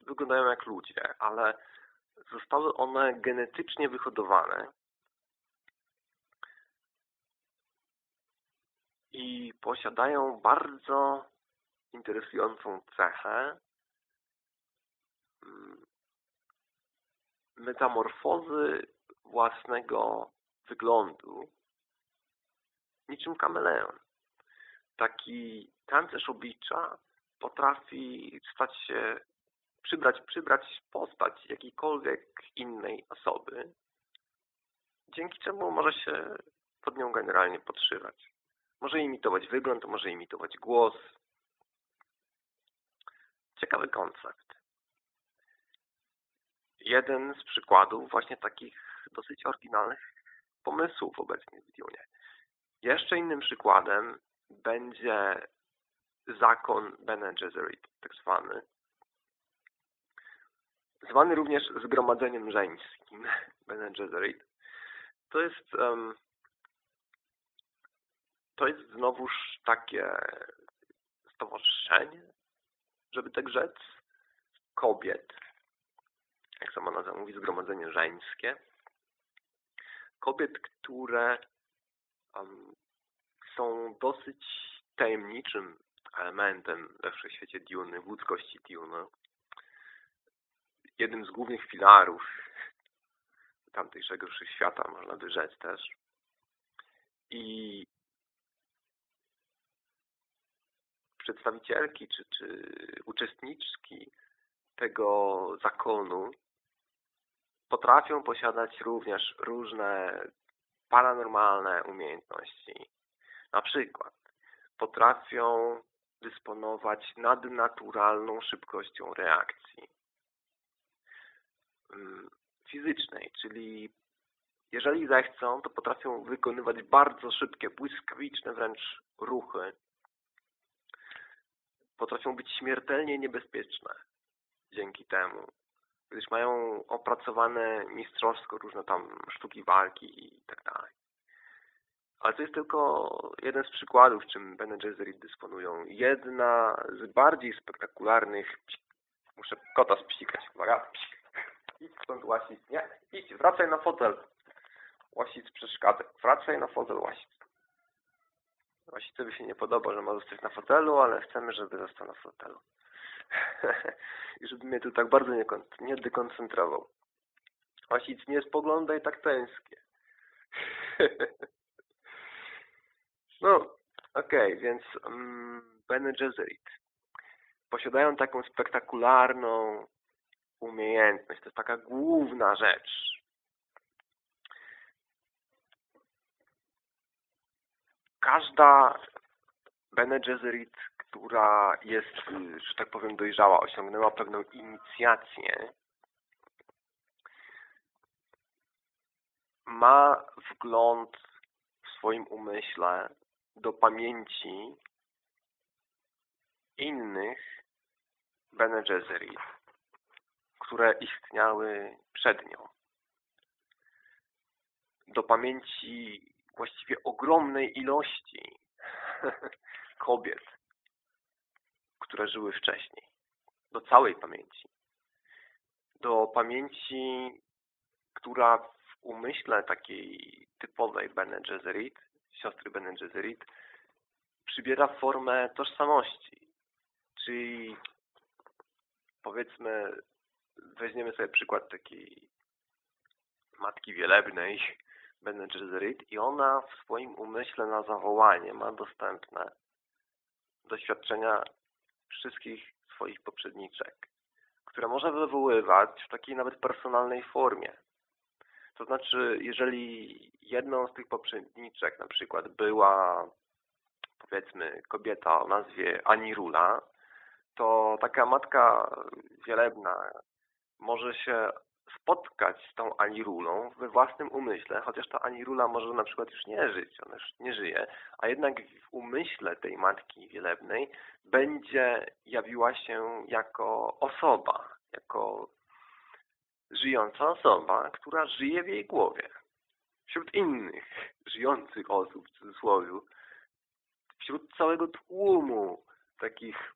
wyglądają jak ludzie, ale zostały one genetycznie wyhodowane i posiadają bardzo interesującą cechę mm, metamorfozy własnego wyglądu niczym kameleon. Taki tancerz oblicza potrafi stać się, przybrać, przybrać postać jakiejkolwiek innej osoby, dzięki czemu może się pod nią generalnie podszywać. Może imitować wygląd, może imitować głos. Ciekawy koncept. Jeden z przykładów właśnie takich dosyć oryginalnych pomysłów obecnie w Dune. Jeszcze innym przykładem będzie zakon Bene Gesserit, tak zwany. Zwany również zgromadzeniem żeńskim Bene Gesserit. To jest um, to jest znowuż takie stowarzyszenie, żeby tak rzec, kobiet, jak sama nazwa mówi, zgromadzenie żeńskie, kobiet, które um, są dosyć tajemniczym elementem we wszechświecie Duny, w ludzkości Duny. Jednym z głównych filarów tamtejszego wszechświata, można by rzec też. I przedstawicielki czy, czy uczestniczki tego zakonu potrafią posiadać również różne paranormalne umiejętności. Na przykład potrafią dysponować nadnaturalną szybkością reakcji mm, fizycznej, czyli jeżeli zechcą, to potrafią wykonywać bardzo szybkie, błyskawiczne wręcz ruchy. Potrafią być śmiertelnie niebezpieczne dzięki temu, gdyż mają opracowane mistrzowsko różne tam sztuki walki i tak dalej. Ale to jest tylko jeden z przykładów, czym Bene Gesserit dysponują. Jedna z bardziej spektakularnych... Muszę kota spsikać. Uwaga. Idź stąd, łasic. Nie, idź, wracaj na fotel. Łasic przeszkadza. Wracaj na fotel, łasic. Łasicowi się nie podoba, że ma zostać na fotelu, ale chcemy, żeby został na fotelu. I żeby mnie tu tak bardzo nie, nie dekoncentrował. Łasic, nie spoglądaj tak tęsknie. No, okej, okay, więc um, Bene Gesserit posiadają taką spektakularną umiejętność. To jest taka główna rzecz. Każda Bene Gesserit, która jest, że tak powiem, dojrzała, osiągnęła pewną inicjację, ma wgląd w swoim umyśle do pamięci innych Bene Gesserit, które istniały przed nią. Do pamięci właściwie ogromnej ilości kobiet, które żyły wcześniej. Do całej pamięci. Do pamięci, która w umyśle takiej typowej Bene Gesserit siostry Ben Gesserit przybiera formę tożsamości. Czyli powiedzmy, weźmiemy sobie przykład takiej matki wielebnej Ben Gesserit i ona w swoim umyśle na zawołanie ma dostępne doświadczenia wszystkich swoich poprzedniczek, które może wywoływać w takiej nawet personalnej formie. To znaczy, jeżeli jedną z tych poprzedniczek na przykład była powiedzmy kobieta o nazwie Anirula, to taka matka wielebna może się spotkać z tą Anirulą we własnym umyśle, chociaż ta Anirula może na przykład już nie żyć, ona już nie żyje, a jednak w umyśle tej matki wielebnej będzie jawiła się jako osoba, jako żyjąca osoba, która żyje w jej głowie. Wśród innych żyjących osób, w cudzysłowie, wśród całego tłumu takich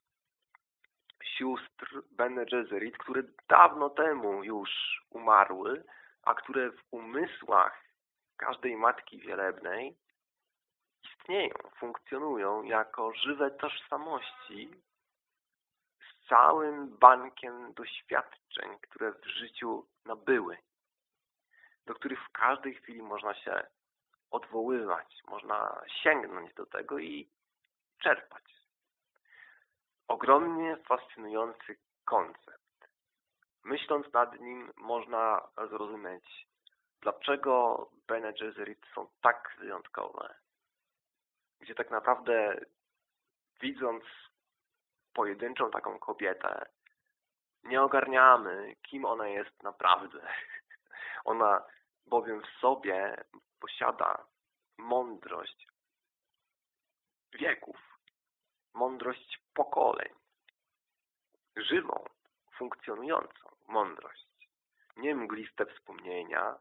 sióstr Bene Gesserit, które dawno temu już umarły, a które w umysłach każdej matki wielebnej istnieją, funkcjonują jako żywe tożsamości z całym bankiem doświadczeń, które w życiu nabyły, do których w każdej chwili można się odwoływać, można sięgnąć do tego i czerpać ogromnie fascynujący koncept. Myśląc nad nim można zrozumieć, dlaczego Bene Gesserit są tak wyjątkowe. Gdzie tak naprawdę widząc pojedynczą taką kobietę, nie ogarniamy, kim ona jest naprawdę. Ona bowiem w sobie posiada mądrość wieków, mądrość pokoleń, żywą, funkcjonującą mądrość. Nie mgliste wspomnienia,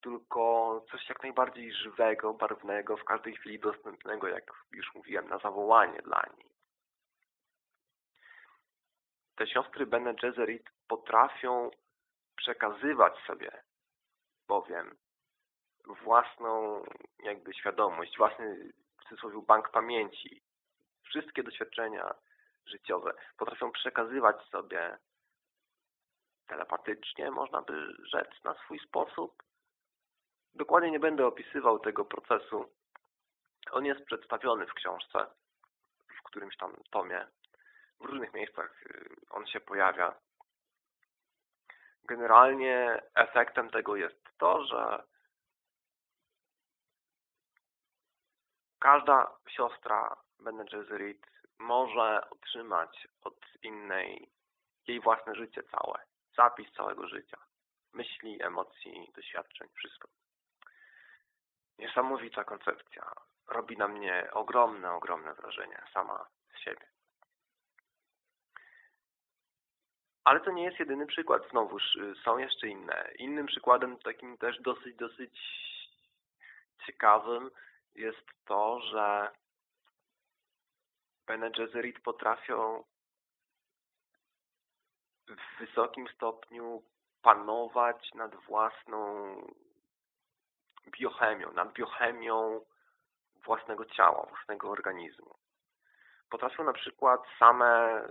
tylko coś jak najbardziej żywego, barwnego, w każdej chwili dostępnego, jak już mówiłem, na zawołanie dla niej. Te siostry Bene Gesserit potrafią przekazywać sobie bowiem własną jakby świadomość, własny w cudzysłowie bank pamięci, wszystkie doświadczenia życiowe potrafią przekazywać sobie telepatycznie, można by rzec, na swój sposób. Dokładnie nie będę opisywał tego procesu. On jest przedstawiony w książce, w którymś tam tomie. W różnych miejscach y, on się pojawia. Generalnie efektem tego jest to, że każda siostra Bene Gesserit może otrzymać od innej jej własne życie całe, zapis całego życia, myśli, emocji, doświadczeń, wszystko. Niesamowita koncepcja. Robi na mnie ogromne, ogromne wrażenie sama z siebie. Ale to nie jest jedyny przykład. Znowuż y, są jeszcze inne. Innym przykładem, takim też dosyć, dosyć ciekawym jest to, że Bene Gesserit potrafią w wysokim stopniu panować nad własną biochemią, nad biochemią własnego ciała, własnego organizmu. Potrafią na przykład same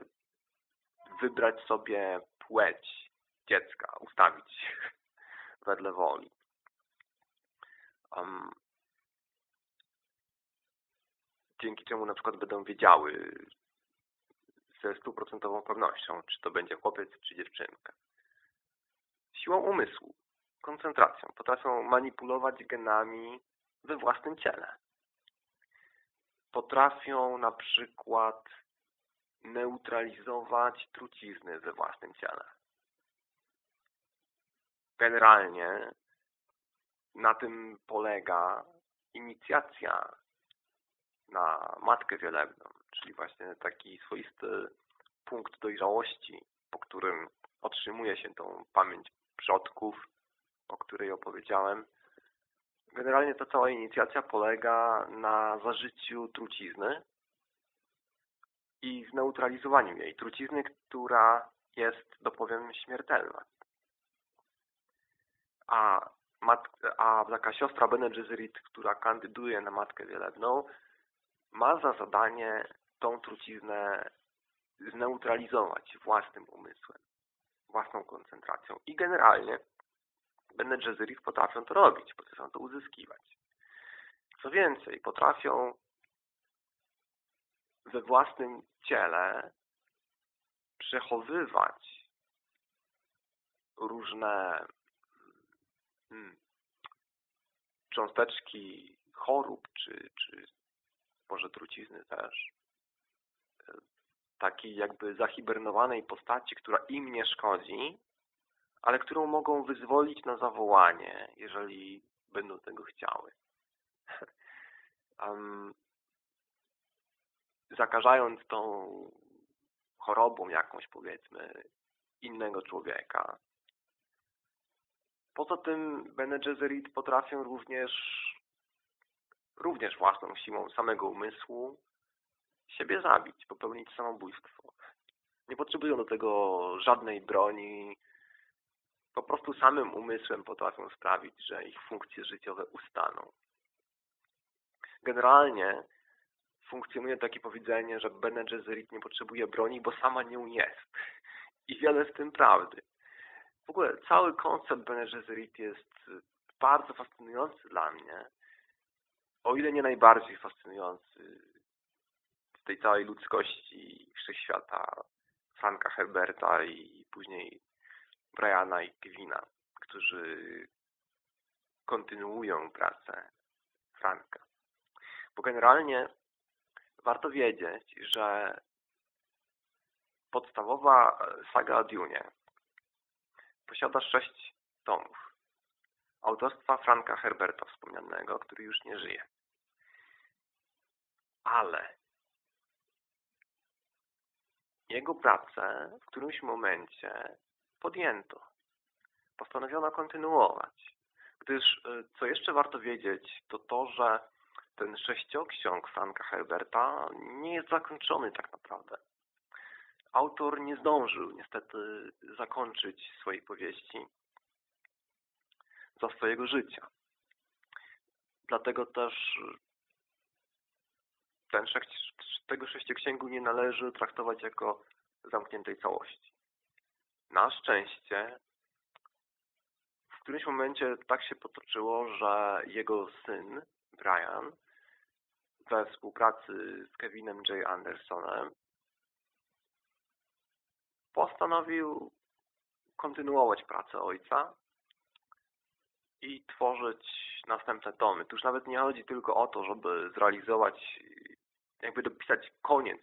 wybrać sobie płeć dziecka, ustawić wedle woli. Um, dzięki czemu na przykład będą wiedziały ze stuprocentową pewnością, czy to będzie chłopiec, czy dziewczynka. Siłą umysłu, koncentracją. Potrafią manipulować genami we własnym ciele. Potrafią na przykład neutralizować trucizny we własnym ciele. Generalnie na tym polega inicjacja na matkę wielebną, czyli właśnie taki swoisty punkt dojrzałości, po którym otrzymuje się tą pamięć przodków, o której opowiedziałem. Generalnie ta cała inicjacja polega na zażyciu trucizny i zneutralizowaniu jej. Trucizny, która jest, dopowiem, śmiertelna. A, mat, a taka siostra Bene Gesserit, która kandyduje na matkę wielebną, ma za zadanie tą truciznę zneutralizować własnym umysłem, własną koncentracją. I generalnie Bene Gesserit potrafią to robić, potrafią to uzyskiwać. Co więcej, potrafią we własnym ciele przechowywać różne hmm, cząsteczki chorób czy, czy sporze trucizny też. Takiej jakby zahibernowanej postaci, która im nie szkodzi, ale którą mogą wyzwolić na zawołanie, jeżeli będą tego chciały. um, zakażając tą chorobą jakąś, powiedzmy, innego człowieka. Poza tym Bene Gesserit potrafią również, również własną siłą samego umysłu siebie zabić, popełnić samobójstwo. Nie potrzebują do tego żadnej broni, po prostu samym umysłem potrafią sprawić, że ich funkcje życiowe ustaną. Generalnie funkcjonuje takie powiedzenie, że Bene Gesserit nie potrzebuje broni, bo sama nią jest. I wiele z tym prawdy. W ogóle cały koncept Bene Gesserit jest bardzo fascynujący dla mnie, o ile nie najbardziej fascynujący z tej całej ludzkości wszechświata Franka Herberta i później Briana i Kevina, którzy kontynuują pracę Franka. Bo generalnie warto wiedzieć, że podstawowa saga o Dune posiada sześć tomów autorstwa Franka Herberta wspomnianego, który już nie żyje. Ale jego pracę w którymś momencie podjęto. Postanowiono kontynuować. Gdyż, y, co jeszcze warto wiedzieć, to to, że ten sześcioksiąg Franka Herberta nie jest zakończony tak naprawdę. Autor nie zdążył niestety zakończyć swojej powieści za swojego życia. Dlatego też ten tego sześcioksięgu nie należy traktować jako zamkniętej całości. Na szczęście w którymś momencie tak się potoczyło, że jego syn, Brian, we współpracy z Kevinem J. Andersonem postanowił kontynuować pracę ojca i tworzyć następne tomy. Tu już nawet nie chodzi tylko o to, żeby zrealizować, jakby dopisać koniec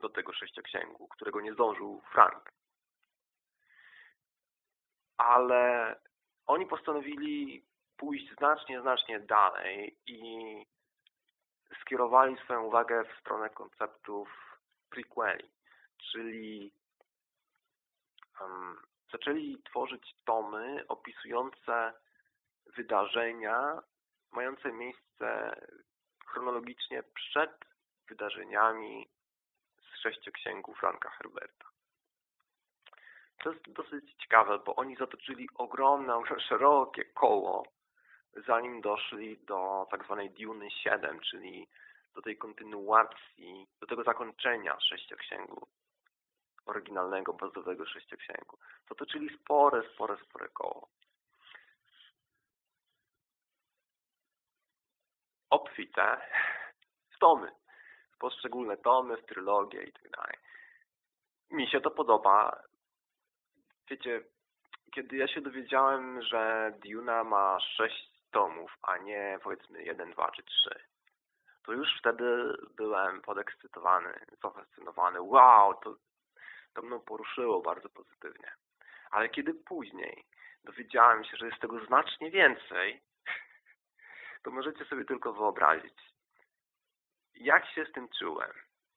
do tego sześcioksięgu, którego nie zdążył Frank. Ale oni postanowili pójść znacznie, znacznie dalej i skierowali swoją uwagę w stronę konceptów prequeli, czyli um, zaczęli tworzyć tomy opisujące wydarzenia mające miejsce chronologicznie przed wydarzeniami z sześcioksięgu Franka Herberta. To jest dosyć ciekawe, bo oni zatoczyli ogromne, szerokie koło, zanim doszli do tak zwanej Duny 7, czyli do tej kontynuacji, do tego zakończenia sześcioksięgu, oryginalnego, bazowego sześcioksięgu. Zatoczyli spore, spore, spore koło. Obfite w tomy, poszczególne tomy, w trylogię i tak dalej. Mi się to podoba, Wiecie, kiedy ja się dowiedziałem, że Duna ma sześć tomów, a nie powiedzmy jeden, dwa czy trzy, to już wtedy byłem podekscytowany, zafascynowany. Wow, to, to mną poruszyło bardzo pozytywnie. Ale kiedy później dowiedziałem się, że jest tego znacznie więcej, to możecie sobie tylko wyobrazić, jak się z tym czułem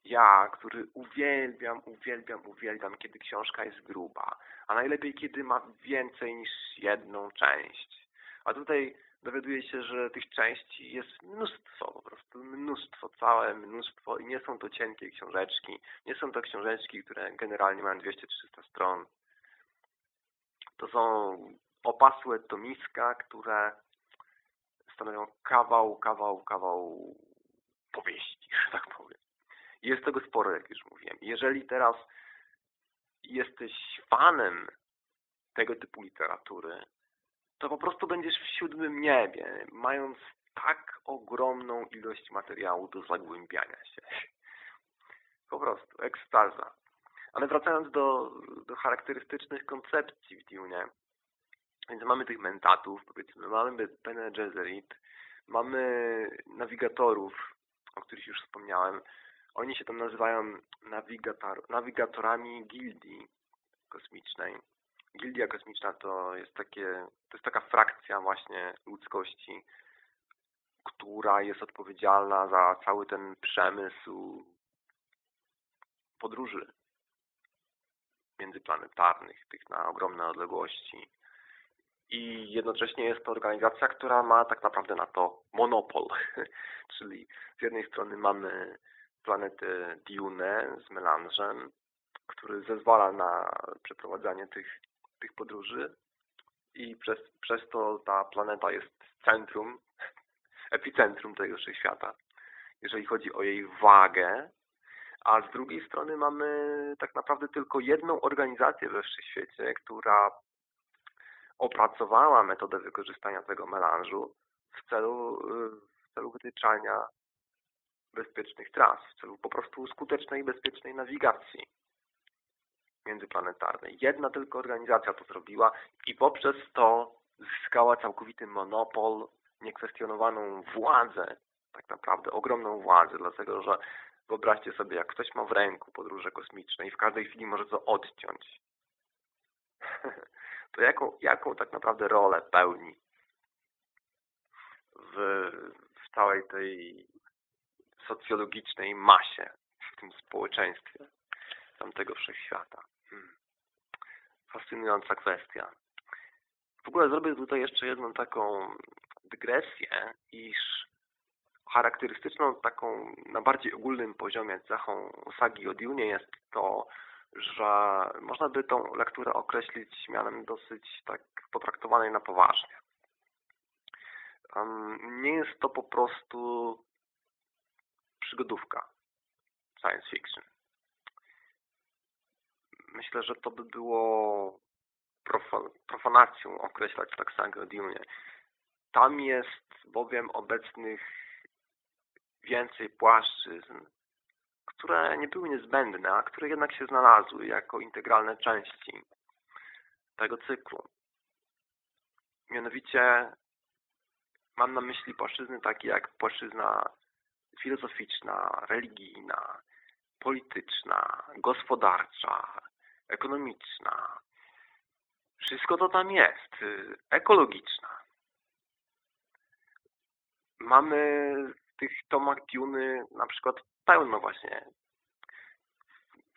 ja, który uwielbiam, uwielbiam, uwielbiam, kiedy książka jest gruba, a najlepiej, kiedy ma więcej niż jedną część. A tutaj dowiaduję się, że tych części jest mnóstwo, po prostu mnóstwo, całe mnóstwo i nie są to cienkie książeczki, nie są to książeczki, które generalnie mają 200-300 stron. To są opasłe tomiska, które stanowią kawał, kawał, kawał powieści, że tak powiem. Jest tego sporo, jak już mówiłem. Jeżeli teraz jesteś fanem tego typu literatury, to po prostu będziesz w siódmym niebie, mając tak ogromną ilość materiału do zagłębiania się. Po prostu, ekstaza. Ale wracając do, do charakterystycznych koncepcji w Dune, więc mamy tych mentatów, powiedzmy, mamy Bene Gesserit, mamy nawigatorów o których już wspomniałem, oni się tam nazywają nawigator, nawigatorami gildii kosmicznej. Gildia kosmiczna to jest takie, to jest taka frakcja właśnie ludzkości, która jest odpowiedzialna za cały ten przemysł podróży międzyplanetarnych, tych na ogromne odległości. I jednocześnie jest to organizacja, która ma tak naprawdę na to monopol. Czyli z jednej strony mamy planetę Dune z melanżem, który zezwala na przeprowadzanie tych, tych podróży i przez, przez to ta planeta jest centrum, epicentrum tego wszechświata, jeżeli chodzi o jej wagę, a z drugiej strony mamy tak naprawdę tylko jedną organizację we wszechświecie, która opracowała metodę wykorzystania tego melanżu w celu, w celu wytyczania bezpiecznych tras, w celu po prostu skutecznej i bezpiecznej nawigacji międzyplanetarnej. Jedna tylko organizacja to zrobiła i poprzez to zyskała całkowity monopol, niekwestionowaną władzę, tak naprawdę ogromną władzę, dlatego że wyobraźcie sobie, jak ktoś ma w ręku podróże kosmiczne i w każdej chwili może to odciąć. to jaką, jaką tak naprawdę rolę pełni w, w całej tej socjologicznej masie, w tym społeczeństwie tamtego wszechświata. Hmm. Fascynująca kwestia. W ogóle zrobię tutaj jeszcze jedną taką dygresję, iż charakterystyczną taką na bardziej ogólnym poziomie cechą sagi o Dune jest to, że można by tą lekturę określić mianem dosyć tak potraktowanej na poważnie. Nie jest to po prostu przygodówka science fiction. Myślę, że to by było profanacją określać tak sagę o Dune. Tam jest bowiem obecnych więcej płaszczyzn, które nie były niezbędne, a które jednak się znalazły jako integralne części tego cyklu. Mianowicie mam na myśli płaszczyzny takie jak płaszczyzna filozoficzna, religijna, polityczna, gospodarcza, ekonomiczna. Wszystko to tam jest. Ekologiczna. Mamy tych tomach Duny na przykład pełno właśnie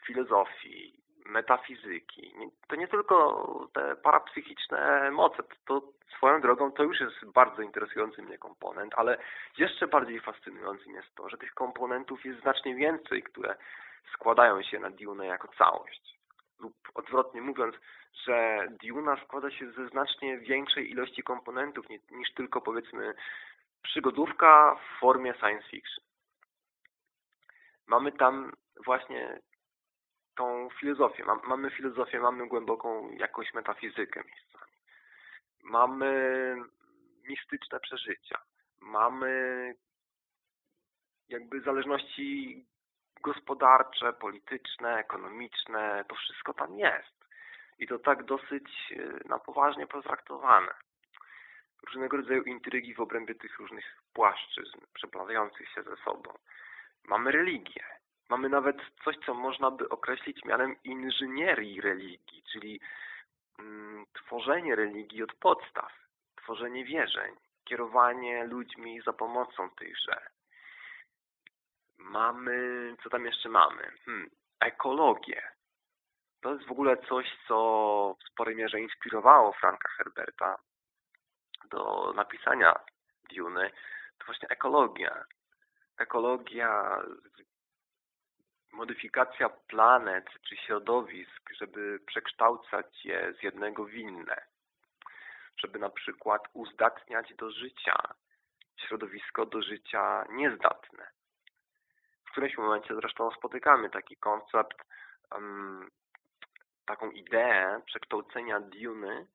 filozofii, metafizyki. To nie tylko te parapsychiczne moce. To swoją drogą to już jest bardzo interesujący mnie komponent, ale jeszcze bardziej fascynującym jest to, że tych komponentów jest znacznie więcej, które składają się na Dune jako całość. Lub odwrotnie mówiąc, że Duna składa się ze znacznie większej ilości komponentów niż tylko powiedzmy przygodówka w formie science fiction. Mamy tam właśnie tą filozofię. Mamy filozofię, mamy głęboką jakąś metafizykę miejscami. Mamy mistyczne przeżycia. Mamy jakby zależności gospodarcze, polityczne, ekonomiczne. To wszystko tam jest. I to tak dosyć e, na poważnie potraktowane. Różnego rodzaju intrygi w obrębie tych różnych płaszczyzn, przeplątających się ze sobą. Mamy religię. Mamy nawet coś, co można by określić mianem inżynierii religii, czyli mm, tworzenie religii od podstaw, tworzenie wierzeń, kierowanie ludźmi za pomocą tychże. Mamy, co tam jeszcze mamy? Hmm, ekologię. To jest w ogóle coś, co w sporej mierze inspirowało Franka Herberta do napisania Duny. To właśnie ekologia. Ekologia modyfikacja planet czy środowisk, żeby przekształcać je z jednego w inne. Żeby na przykład uzdatniać do życia środowisko do życia niezdatne. W którymś momencie zresztą spotykamy taki koncept, um, taką ideę przekształcenia Duny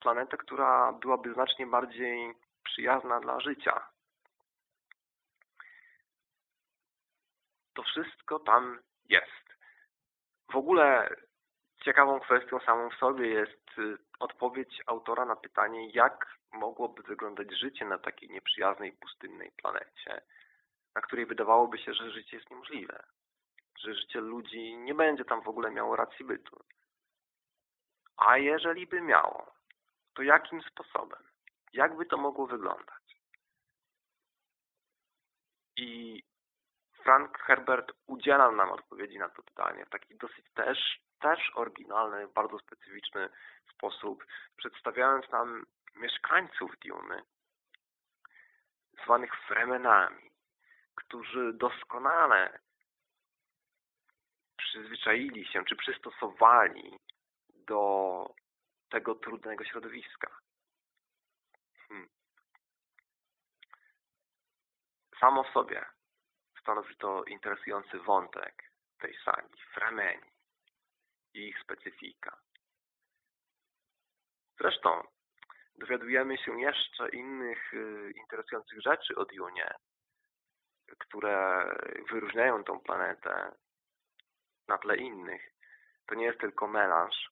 planetę, która byłaby znacznie bardziej przyjazna dla życia, To wszystko tam jest. W ogóle ciekawą kwestią samą w sobie jest y, odpowiedź autora na pytanie, jak mogłoby wyglądać życie na takiej nieprzyjaznej, pustynnej planecie. na której wydawałoby się, że życie jest niemożliwe, że życie ludzi nie będzie tam w ogóle miało racji bytu. A jeżeli by miało, to jakim sposobem? Jak by to mogło wyglądać? I Frank Herbert udziela nam odpowiedzi na to pytanie w taki dosyć też, też oryginalny, bardzo specyficzny sposób, przedstawiając nam mieszkańców Diony, zwanych Fremenami, którzy doskonale przyzwyczaili się, czy przystosowali do tego trudnego środowiska. Hmm. Samo w sobie stanowi to interesujący wątek tej sagi, Fremeni i ich specyfika. Zresztą dowiadujemy się jeszcze innych y, interesujących rzeczy o Dune, które wyróżniają tą planetę na tle innych. To nie jest tylko melanż.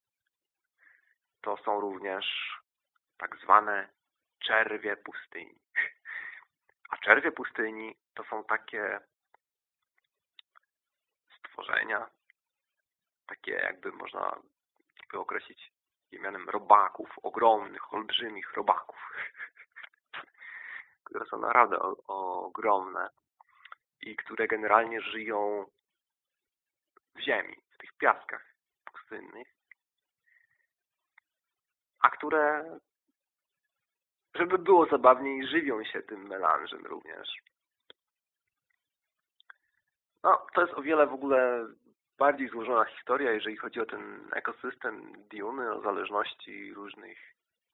To są również tak zwane czerwie pustyni. A czerwie pustyni to są takie stworzenia, takie jakby można by określić mianem robaków, ogromnych, olbrzymich robaków, które są naprawdę o, o, ogromne i które generalnie żyją w ziemi, w tych piaskach pustynnych, a które, żeby było zabawniej, żywią się tym melanżem również. No, to jest o wiele w ogóle bardziej złożona historia, jeżeli chodzi o ten ekosystem Diuny, o zależności różnych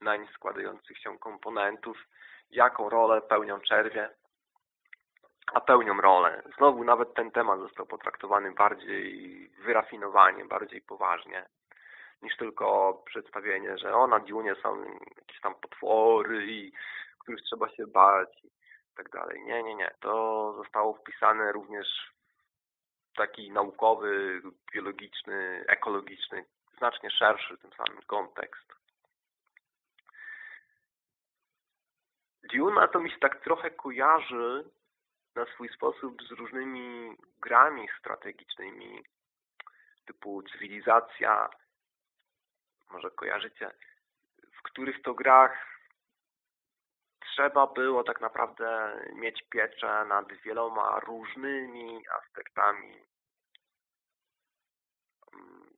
nań składających się komponentów, jaką rolę pełnią czerwie, a pełnią rolę. Znowu nawet ten temat został potraktowany bardziej wyrafinowanie, bardziej poważnie, niż tylko przedstawienie, że o, na Diunie są jakieś tam potwory, i których trzeba się bać i tak dalej. Nie, nie, nie. To zostało wpisane również taki naukowy, biologiczny, ekologiczny, znacznie szerszy tym samym kontekst. Duna to mi się tak trochę kojarzy na swój sposób z różnymi grami strategicznymi typu cywilizacja, może kojarzycie, w których to grach trzeba było tak naprawdę mieć pieczę nad wieloma różnymi aspektami mm,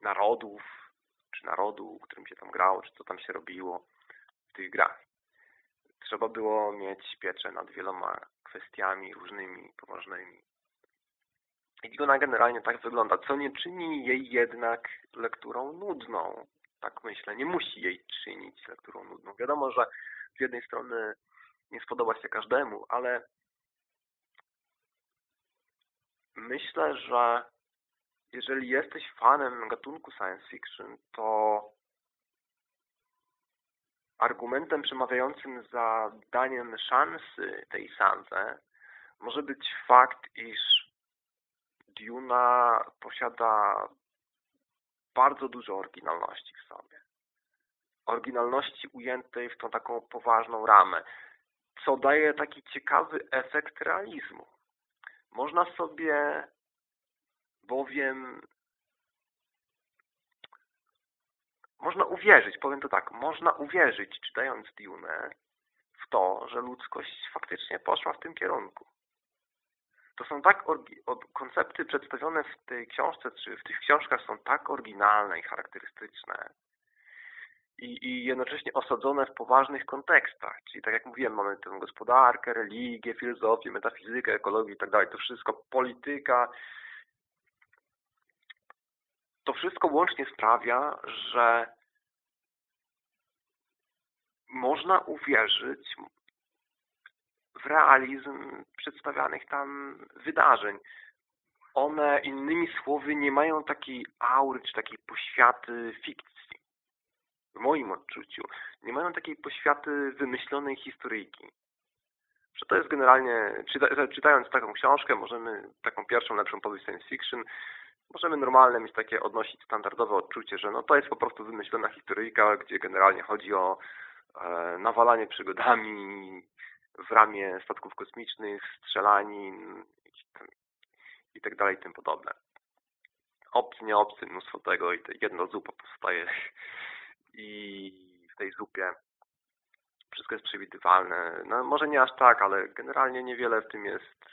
narodów, czy narodu, którym się tam grało, czy co tam się robiło w tych grach. Trzeba było mieć pieczę nad wieloma kwestiami różnymi, poważnymi. Ona generalnie tak wygląda, co nie czyni jej jednak lekturą nudną. Tak myślę, nie musi jej czynić lekturą nudną. Wiadomo, że z jednej strony nie spodoba się każdemu, ale myślę, że jeżeli jesteś fanem gatunku science fiction, to argumentem przemawiającym za daniem szansy tej sandze może być fakt, iż Duna posiada bardzo dużo oryginalności w sobie. Oryginalności ujętej w tą taką poważną ramę, co daje taki ciekawy efekt realizmu. Można sobie bowiem można uwierzyć, powiem to tak, można uwierzyć, czytając Dune, w to, że ludzkość faktycznie poszła w tym kierunku. To są tak, koncepty przedstawione w tej książce, czy w tych książkach są tak oryginalne i charakterystyczne i, i jednocześnie osadzone w poważnych kontekstach. Czyli tak jak mówiłem, mamy tę gospodarkę, religię, filozofię, metafizykę, ekologię i tak dalej. To wszystko, polityka. To wszystko łącznie sprawia, że można uwierzyć, w realizm przedstawianych tam wydarzeń. One, innymi słowy, nie mają takiej aury, czy takiej poświaty fikcji. W moim odczuciu. Nie mają takiej poświaty wymyślonej historyjki. Że to jest generalnie, czyta, czytając taką książkę, możemy, taką pierwszą, lepszą powieść science fiction, możemy normalne mieć takie odnosić standardowe odczucie, że no to jest po prostu wymyślona historyjka, gdzie generalnie chodzi o e, nawalanie przygodami, w ramię statków kosmicznych, strzelanin i tak dalej i tym podobne. Obcy, nie obcy, mnóstwo tego i jedna zupa powstaje i w tej zupie wszystko jest przewidywalne. No może nie aż tak, ale generalnie niewiele w tym jest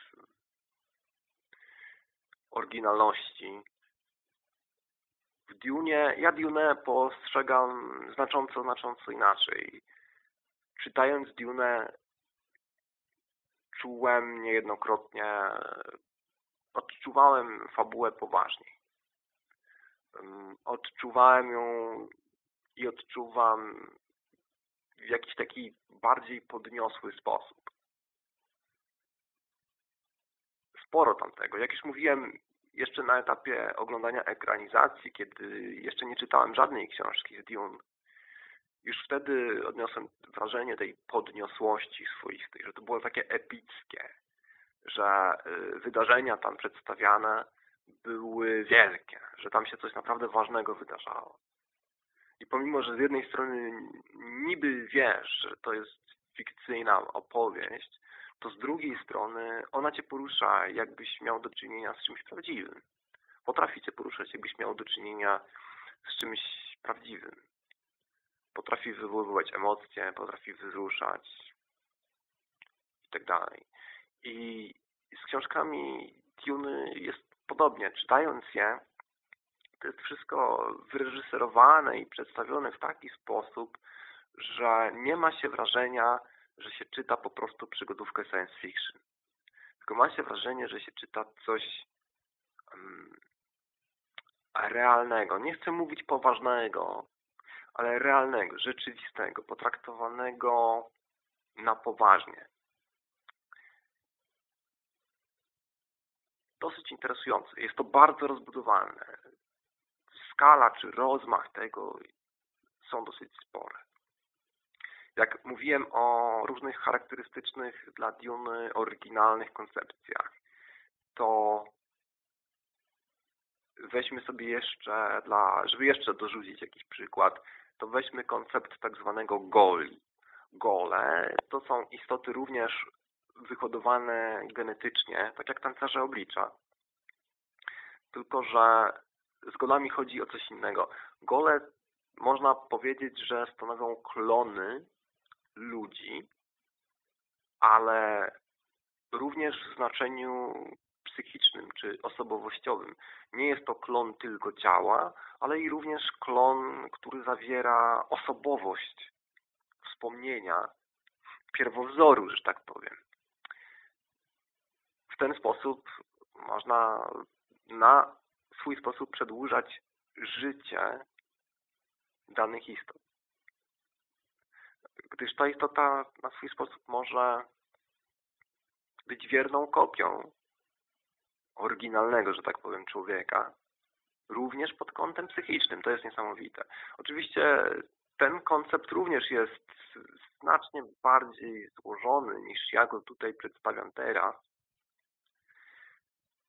oryginalności. W Dune, ja Dune postrzegam znacząco, znacząco inaczej. Czytając Dune czułem niejednokrotnie, odczuwałem fabułę poważniej. Odczuwałem ją i odczuwam w jakiś taki bardziej podniosły sposób. Sporo tamtego. Jak już mówiłem, jeszcze na etapie oglądania ekranizacji, kiedy jeszcze nie czytałem żadnej książki z Dune, już wtedy odniosłem wrażenie tej podniosłości swoistej, że to było takie epickie, że y, wydarzenia tam przedstawiane były wielkie, że tam się coś naprawdę ważnego wydarzało. I pomimo, że z jednej strony niby wiesz, że to jest fikcyjna opowieść, to z drugiej strony ona cię porusza, jakbyś miał do czynienia z czymś prawdziwym. Potrafi cię poruszać, jakbyś miał do czynienia z czymś prawdziwym. Potrafi wywoływać emocje, potrafi wzruszać i tak dalej. I z książkami Tuny jest podobnie. Czytając je, to jest wszystko wyreżyserowane i przedstawione w taki sposób, że nie ma się wrażenia, że się czyta po prostu przygodówkę science fiction. Tylko ma się wrażenie, że się czyta coś um, realnego. Nie chcę mówić poważnego, ale realnego, rzeczywistego, potraktowanego na poważnie. Dosyć interesujące. Jest to bardzo rozbudowane skala czy rozmach tego są dosyć spore. Jak mówiłem o różnych charakterystycznych dla Dune oryginalnych koncepcjach, to weźmy sobie jeszcze, dla, żeby jeszcze dorzucić jakiś przykład, to weźmy koncept tak zwanego goli. Gole to są istoty również wyhodowane genetycznie, tak jak tancerze oblicza. Tylko, że z golami chodzi o coś innego. Gole można powiedzieć, że stanowią klony ludzi, ale również w znaczeniu psychicznym czy osobowościowym. Nie jest to klon tylko ciała, ale i również klon, który zawiera osobowość, wspomnienia, pierwowzoru, że tak powiem. W ten sposób można na swój sposób przedłużać życie danych istot. Gdyż ta istota na swój sposób może być wierną kopią oryginalnego, że tak powiem, człowieka, również pod kątem psychicznym. To jest niesamowite. Oczywiście ten koncept również jest znacznie bardziej złożony niż ja go tutaj przedstawiam teraz,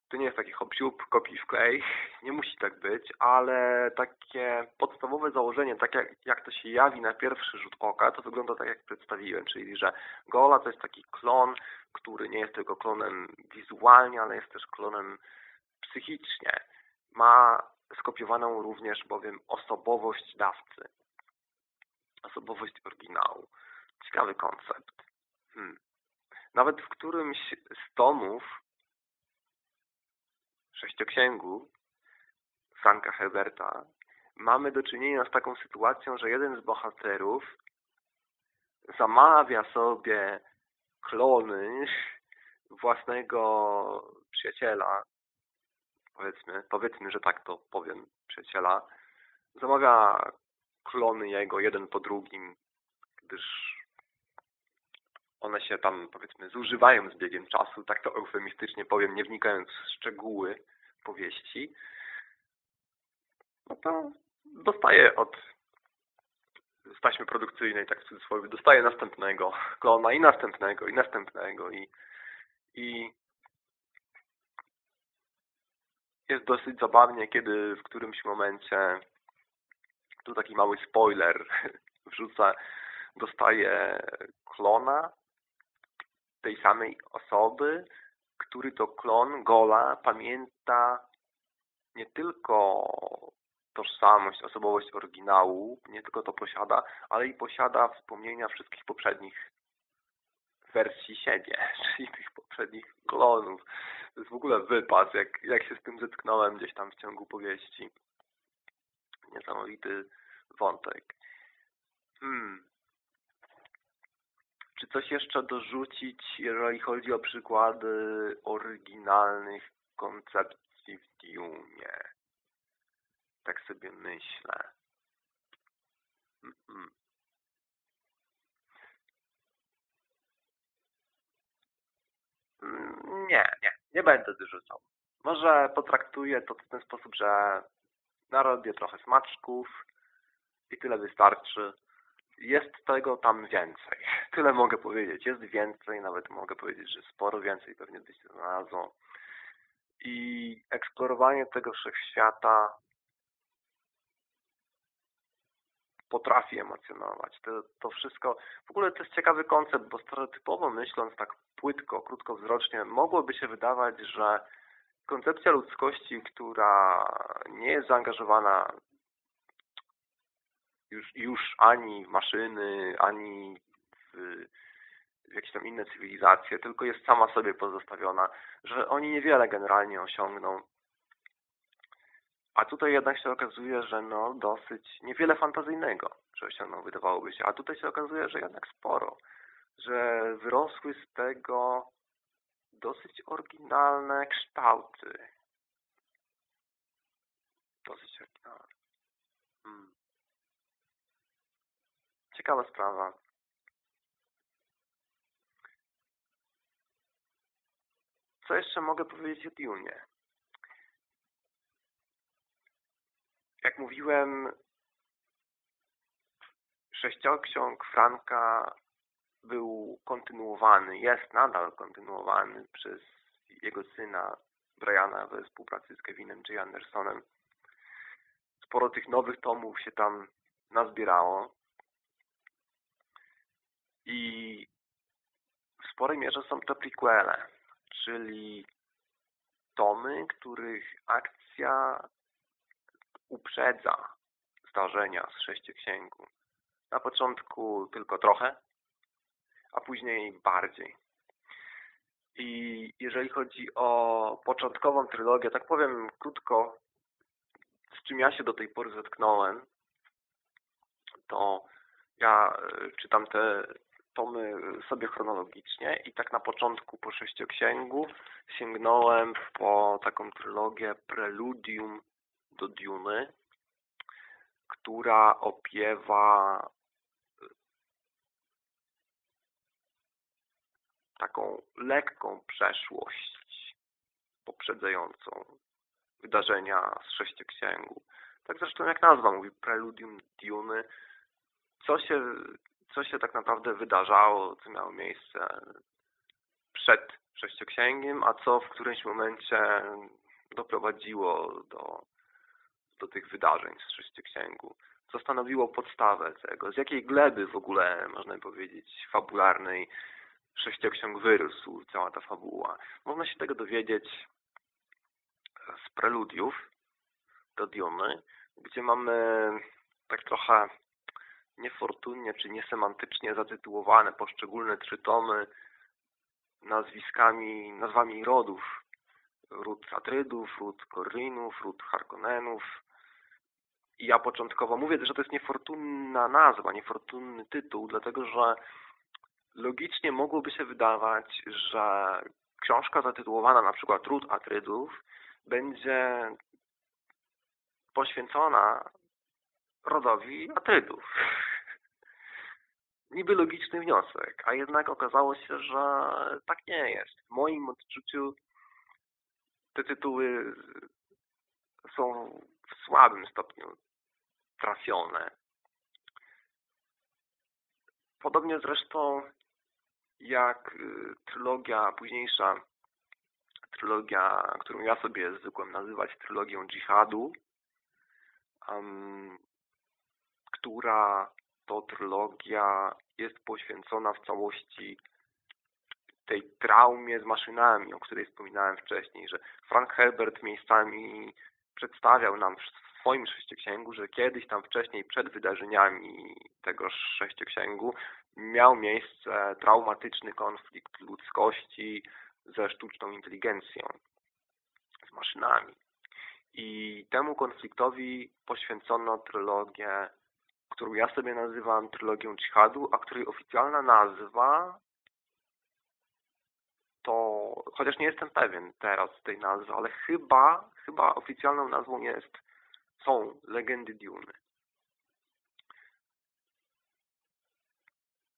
to nie jest taki hop kopi w klej, nie musi tak być, ale takie podstawowe założenie, tak jak, jak to się jawi na pierwszy rzut oka, to wygląda tak jak przedstawiłem, czyli że Gola to jest taki klon, który nie jest tylko klonem wizualnie, ale jest też klonem psychicznie. Ma skopiowaną również bowiem osobowość dawcy, osobowość oryginału. Ciekawy koncept. Hmm. Nawet w którymś z tomów sześcioksięgu Franka Herberta mamy do czynienia z taką sytuacją, że jeden z bohaterów zamawia sobie klony własnego przyjaciela, powiedzmy, powiedzmy, że tak to powiem, przyjaciela, zamawia klony jego jeden po drugim, gdyż one się tam, powiedzmy, zużywają z biegiem czasu, tak to eufemistycznie powiem, nie wnikając w szczegóły powieści, no to dostaje od z taśmy produkcyjnej, tak w cudzysłowie, dostaje następnego klona i następnego, i następnego i, i jest dosyć zabawnie, kiedy w którymś momencie tu taki mały spoiler wrzuca, dostaje klona tej samej osoby, który to klon Gola pamięta nie tylko tożsamość, osobowość oryginału, nie tylko to posiada, ale i posiada wspomnienia wszystkich poprzednich wersji siebie, czyli tych poprzednich klonów. To jest w ogóle wypas, jak, jak się z tym zetknąłem gdzieś tam w ciągu powieści. Niesamowity wątek. Hmm. Czy coś jeszcze dorzucić, jeżeli chodzi o przykłady oryginalnych koncepcji w Dune? Tak sobie myślę. Mm Nie, nie, nie będę dorzucał. Może potraktuję to w ten sposób, że narobię trochę smaczków i tyle wystarczy. Jest tego tam więcej. Tyle mogę powiedzieć. Jest więcej, nawet mogę powiedzieć, że sporo więcej pewnie by się znalazło. I eksplorowanie tego wszechświata potrafi emocjonować. To, to wszystko, w ogóle to jest ciekawy koncept, bo stereotypowo myśląc tak płytko, krótkowzrocznie, mogłoby się wydawać, że koncepcja ludzkości, która nie jest zaangażowana już, już ani w maszyny, ani w, w jakieś tam inne cywilizacje, tylko jest sama sobie pozostawiona, że oni niewiele generalnie osiągną. A tutaj jednak się okazuje, że no dosyć niewiele fantazyjnego, że osiągną, wydawałoby się. A tutaj się okazuje, że jednak sporo. Że wyrosły z tego dosyć oryginalne kształty. Dosyć oryginalne. Hmm. Ciekawa sprawa. Co jeszcze mogę powiedzieć o Dune? Jak mówiłem, sześcioksiąg Franka był kontynuowany, jest nadal kontynuowany przez jego syna Briana we współpracy z Kevinem J. Andersonem. Sporo tych nowych tomów się tam nazbierało i w sporej mierze są to prequele, czyli tomy, których akcja uprzedza zdarzenia z sześcioksięgu. Na początku tylko trochę, a później bardziej. I jeżeli chodzi o początkową trylogię, tak powiem krótko, z czym ja się do tej pory zetknąłem, to ja e, czytam te tomy sobie chronologicznie i tak na początku po sześcioksięgu sięgnąłem po taką trylogię Preludium do Duny, która opiewa taką lekką przeszłość poprzedzającą wydarzenia z sześcioksięgu. Tak zresztą jak nazwa mówi, Preludium Duny. Co się, co się tak naprawdę wydarzało, co miało miejsce przed sześcioksięgiem, a co w którymś momencie doprowadziło do, do tych wydarzeń z sześcioksięgu. Co stanowiło podstawę tego, z jakiej gleby w ogóle, można powiedzieć, fabularnej sześcioksiąg wyrósł, cała ta fabuła. Można się tego dowiedzieć z preludiów do Diony, gdzie mamy tak trochę niefortunnie czy niesemantycznie zatytułowane poszczególne trzy tomy nazwiskami, nazwami rodów. Ród Atrydów, ród Korrinów, ród Harkonnenów. Ja początkowo mówię, że to jest niefortunna nazwa, niefortunny tytuł, dlatego że logicznie mogłoby się wydawać, że książka zatytułowana na przykład Ród Atrydów będzie poświęcona rodowi Atrydów. Niby logiczny wniosek, a jednak okazało się, że tak nie jest. W moim odczuciu te tytuły są w słabym stopniu trafione. Podobnie zresztą jak y, trylogia późniejsza, trylogia, którą ja sobie zwykłem nazywać trylogią dżihadu, um, która to trylogia jest poświęcona w całości tej traumie z maszynami, o której wspominałem wcześniej, że Frank Herbert miejscami przedstawiał nam w swoim sześcioksięgu, że kiedyś tam wcześniej przed wydarzeniami tego sześcioksięgu miał miejsce traumatyczny konflikt ludzkości ze sztuczną inteligencją, z maszynami. I temu konfliktowi poświęcono trylogię, którą ja sobie nazywam trylogią dżihadu, a której oficjalna nazwa to, chociaż nie jestem pewien teraz tej nazwy, ale chyba, chyba oficjalną nazwą jest, są Legendy Duny.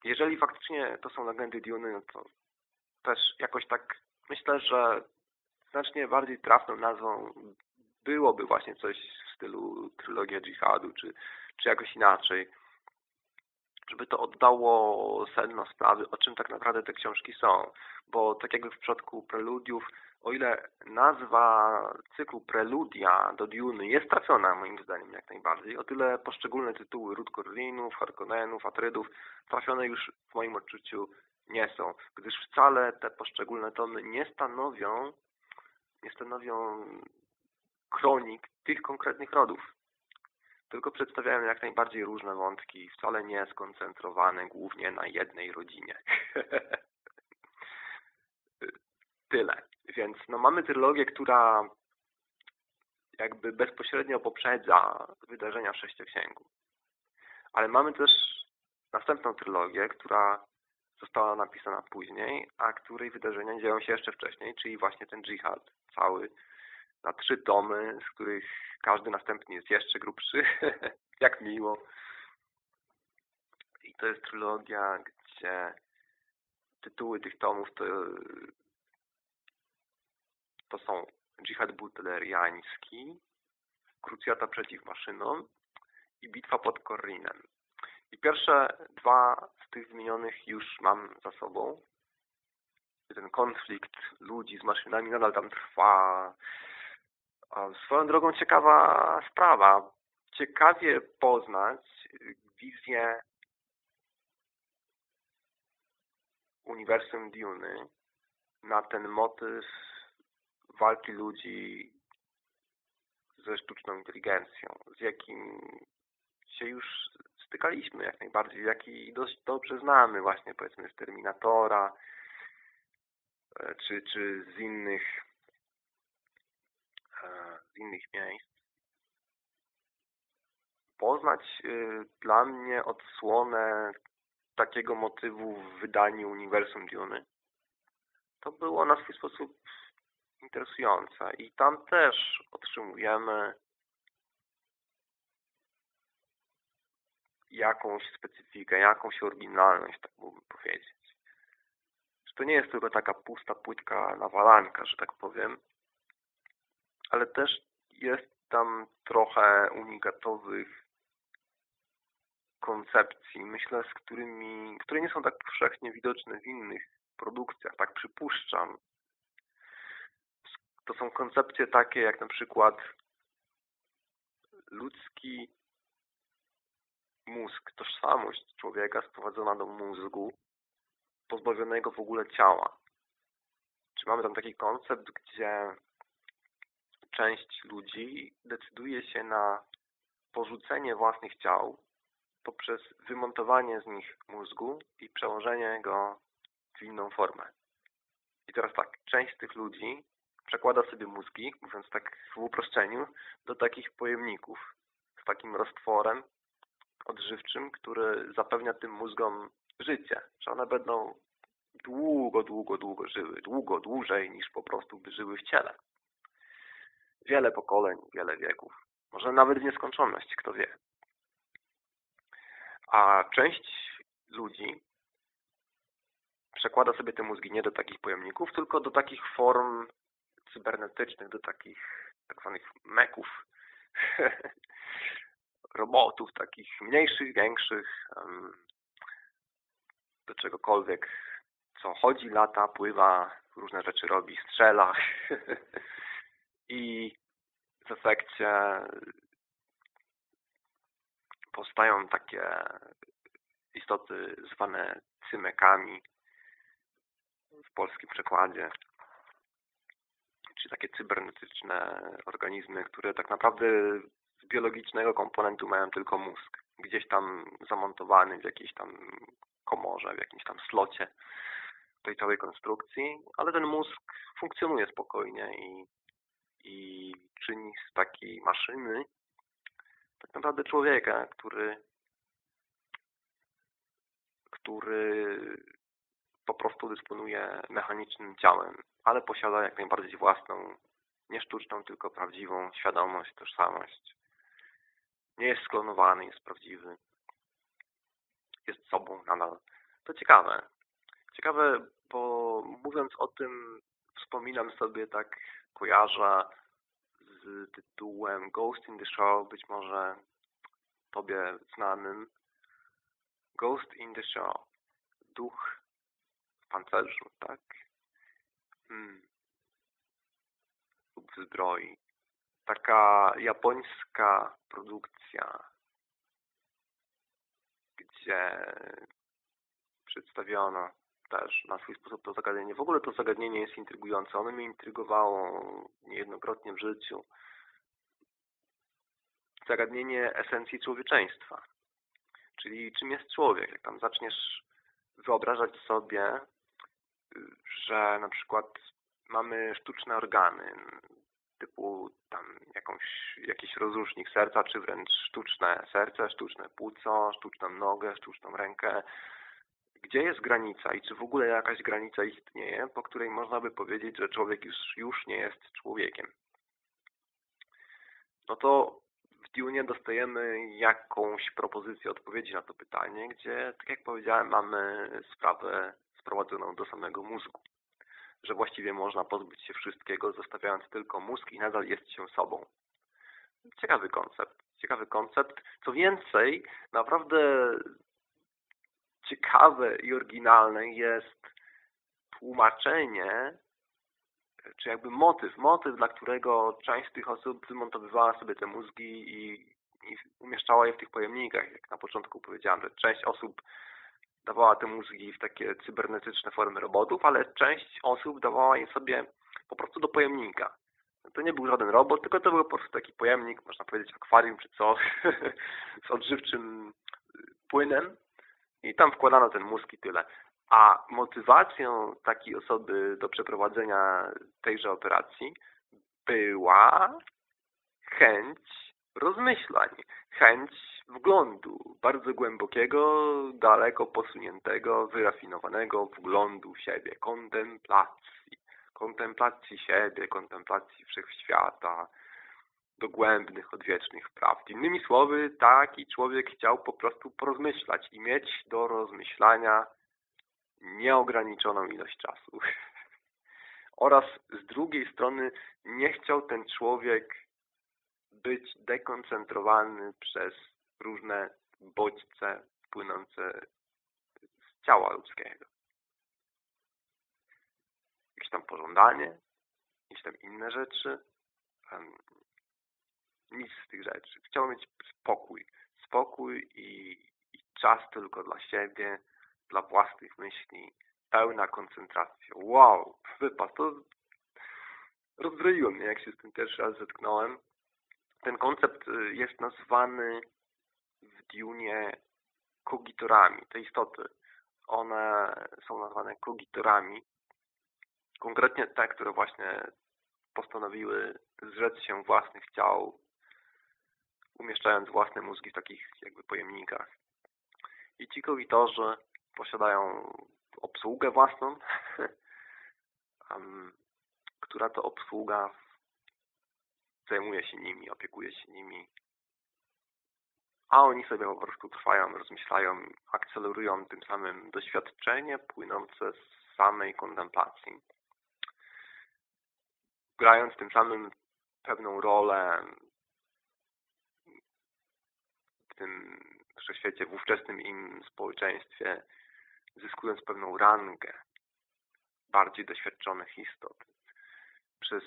Jeżeli faktycznie to są Legendy Duny, no to też jakoś tak myślę, że znacznie bardziej trafną nazwą byłoby właśnie coś w stylu trylogia dżihadu, czy, czy jakoś inaczej żeby to oddało sedno sprawy, o czym tak naprawdę te książki są. Bo tak jakby w przypadku preludiów, o ile nazwa cyklu Preludia do Duny jest trafiona moim zdaniem jak najbardziej, o tyle poszczególne tytuły Ród Korlinów, Harkonnenów, Atrydów trafione już w moim odczuciu nie są, gdyż wcale te poszczególne tomy nie stanowią nie stanowią kronik tych konkretnych rodów tylko przedstawiałem jak najbardziej różne wątki, wcale nie skoncentrowane głównie na jednej rodzinie. Tyle. Więc no, mamy trylogię, która jakby bezpośrednio poprzedza wydarzenia Sześcioksięgu. Ale mamy też następną trylogię, która została napisana później, a której wydarzenia dzieją się jeszcze wcześniej, czyli właśnie ten dżihad cały, na trzy tomy, z których każdy następny jest jeszcze grubszy. Jak miło. I to jest trylogia, gdzie tytuły tych tomów to, to są Dżihad Butleriański, Krucjata przeciw maszynom i Bitwa pod Korrinem. I pierwsze dwa z tych wymienionych już mam za sobą. Ten konflikt ludzi z maszynami nadal tam trwa. Swoją drogą ciekawa sprawa. Ciekawie poznać wizję uniwersum Duny na ten motyw walki ludzi ze sztuczną inteligencją, z jakim się już stykaliśmy jak najbardziej, jaki dość dobrze znamy właśnie powiedzmy z Terminatora, e, czy, czy z innych innych miejsc. Poznać y, dla mnie odsłonę takiego motywu w wydaniu Uniwersum Duny to było na swój sposób interesujące. I tam też otrzymujemy jakąś specyfikę, jakąś oryginalność, tak mógłbym powiedzieć. Że to nie jest tylko taka pusta płytka nawalanka, że tak powiem, ale też jest tam trochę unikatowych koncepcji, myślę, z którymi, które nie są tak powszechnie widoczne w innych produkcjach, tak przypuszczam. To są koncepcje takie jak na przykład ludzki mózg, tożsamość człowieka sprowadzona do mózgu pozbawionego w ogóle ciała. Czy mamy tam taki koncept, gdzie część ludzi decyduje się na porzucenie własnych ciał poprzez wymontowanie z nich mózgu i przełożenie go w inną formę. I teraz tak, część z tych ludzi przekłada sobie mózgi, mówiąc tak w uproszczeniu, do takich pojemników z takim roztworem odżywczym, który zapewnia tym mózgom życie, że one będą długo, długo, długo żyły, długo, dłużej niż po prostu by żyły w ciele wiele pokoleń, wiele wieków. Może nawet w nieskończoność, kto wie. A część ludzi przekłada sobie te mózgi nie do takich pojemników, tylko do takich form cybernetycznych, do takich tak zwanych meków, robotów takich mniejszych, większych, do czegokolwiek, co chodzi, lata, pływa, różne rzeczy robi, strzela i w efekcie powstają takie istoty zwane cymekami w polskim przekładzie. Czy takie cybernetyczne organizmy, które tak naprawdę z biologicznego komponentu mają tylko mózg. Gdzieś tam zamontowany w jakiejś tam komorze, w jakimś tam slocie tej całej konstrukcji, ale ten mózg funkcjonuje spokojnie i, i czyni z takiej maszyny tak naprawdę człowieka, który który po prostu dysponuje mechanicznym ciałem, ale posiada jak najbardziej własną, nie sztuczną, tylko prawdziwą świadomość, tożsamość. Nie jest sklonowany, jest prawdziwy. Jest sobą nadal. To ciekawe. Ciekawe, bo mówiąc o tym, wspominam sobie tak, kojarzę z tytułem Ghost in the Show, być może Tobie znanym. Ghost in the Show. Duch w pancerzu, tak? Hmm. Lub w zbroi. Taka japońska produkcja, gdzie przedstawiono też na swój sposób to zagadnienie. W ogóle to zagadnienie jest intrygujące. Ono mnie intrygowało niejednokrotnie w życiu. Zagadnienie esencji człowieczeństwa. Czyli czym jest człowiek. Jak tam zaczniesz wyobrażać sobie, że na przykład mamy sztuczne organy, typu tam jakąś, jakiś rozrusznik serca, czy wręcz sztuczne serce, sztuczne płuco, sztuczną nogę, sztuczną rękę, gdzie jest granica i czy w ogóle jakaś granica istnieje, po której można by powiedzieć, że człowiek już, już nie jest człowiekiem. No to w Dune dostajemy jakąś propozycję odpowiedzi na to pytanie, gdzie, tak jak powiedziałem, mamy sprawę sprowadzoną do samego mózgu. Że właściwie można pozbyć się wszystkiego, zostawiając tylko mózg i nadal jest się sobą. Ciekawy koncept. Ciekawy koncept. Co więcej, naprawdę ciekawe i oryginalne jest tłumaczenie, czy jakby motyw, motyw, dla którego część z tych osób wymontowywała sobie te mózgi i, i umieszczała je w tych pojemnikach. Jak na początku powiedziałem, że część osób dawała te mózgi w takie cybernetyczne formy robotów, ale część osób dawała je sobie po prostu do pojemnika. To nie był żaden robot, tylko to był po prostu taki pojemnik, można powiedzieć akwarium czy coś, z odżywczym płynem, i tam wkładano ten mózg i tyle. A motywacją takiej osoby do przeprowadzenia tejże operacji była chęć rozmyślań, chęć wglądu, bardzo głębokiego, daleko posuniętego, wyrafinowanego wglądu w siebie, kontemplacji, kontemplacji siebie, kontemplacji wszechświata, dogłębnych, odwiecznych prawd. Innymi słowy, taki człowiek chciał po prostu porozmyślać i mieć do rozmyślania nieograniczoną ilość czasu. Oraz z drugiej strony nie chciał ten człowiek być dekoncentrowany przez różne bodźce płynące z ciała ludzkiego. Jakieś tam pożądanie, jakieś tam inne rzeczy, nic z tych rzeczy. Chciał mieć spokój. Spokój i, i czas tylko dla siebie, dla własnych myśli. Pełna koncentracja. Wow! Wypas. To rozbroiło mnie, jak się z tym pierwszy raz zetknąłem. Ten koncept y, jest nazwany w Dune kogitorami. Te istoty, one są nazwane kogitorami. Konkretnie te, które właśnie postanowiły zrzec się własnych ciał umieszczając własne mózgi w takich jakby pojemnikach. I ci kogitorzy posiadają obsługę własną, która to obsługa zajmuje się nimi, opiekuje się nimi, a oni sobie po prostu trwają, rozmyślają, akcelerują tym samym doświadczenie płynące z samej kontemplacji. Grając tym samym pewną rolę tym wszechświecie, w ówczesnym im społeczeństwie, zyskując pewną rangę bardziej doświadczonych istot. Przez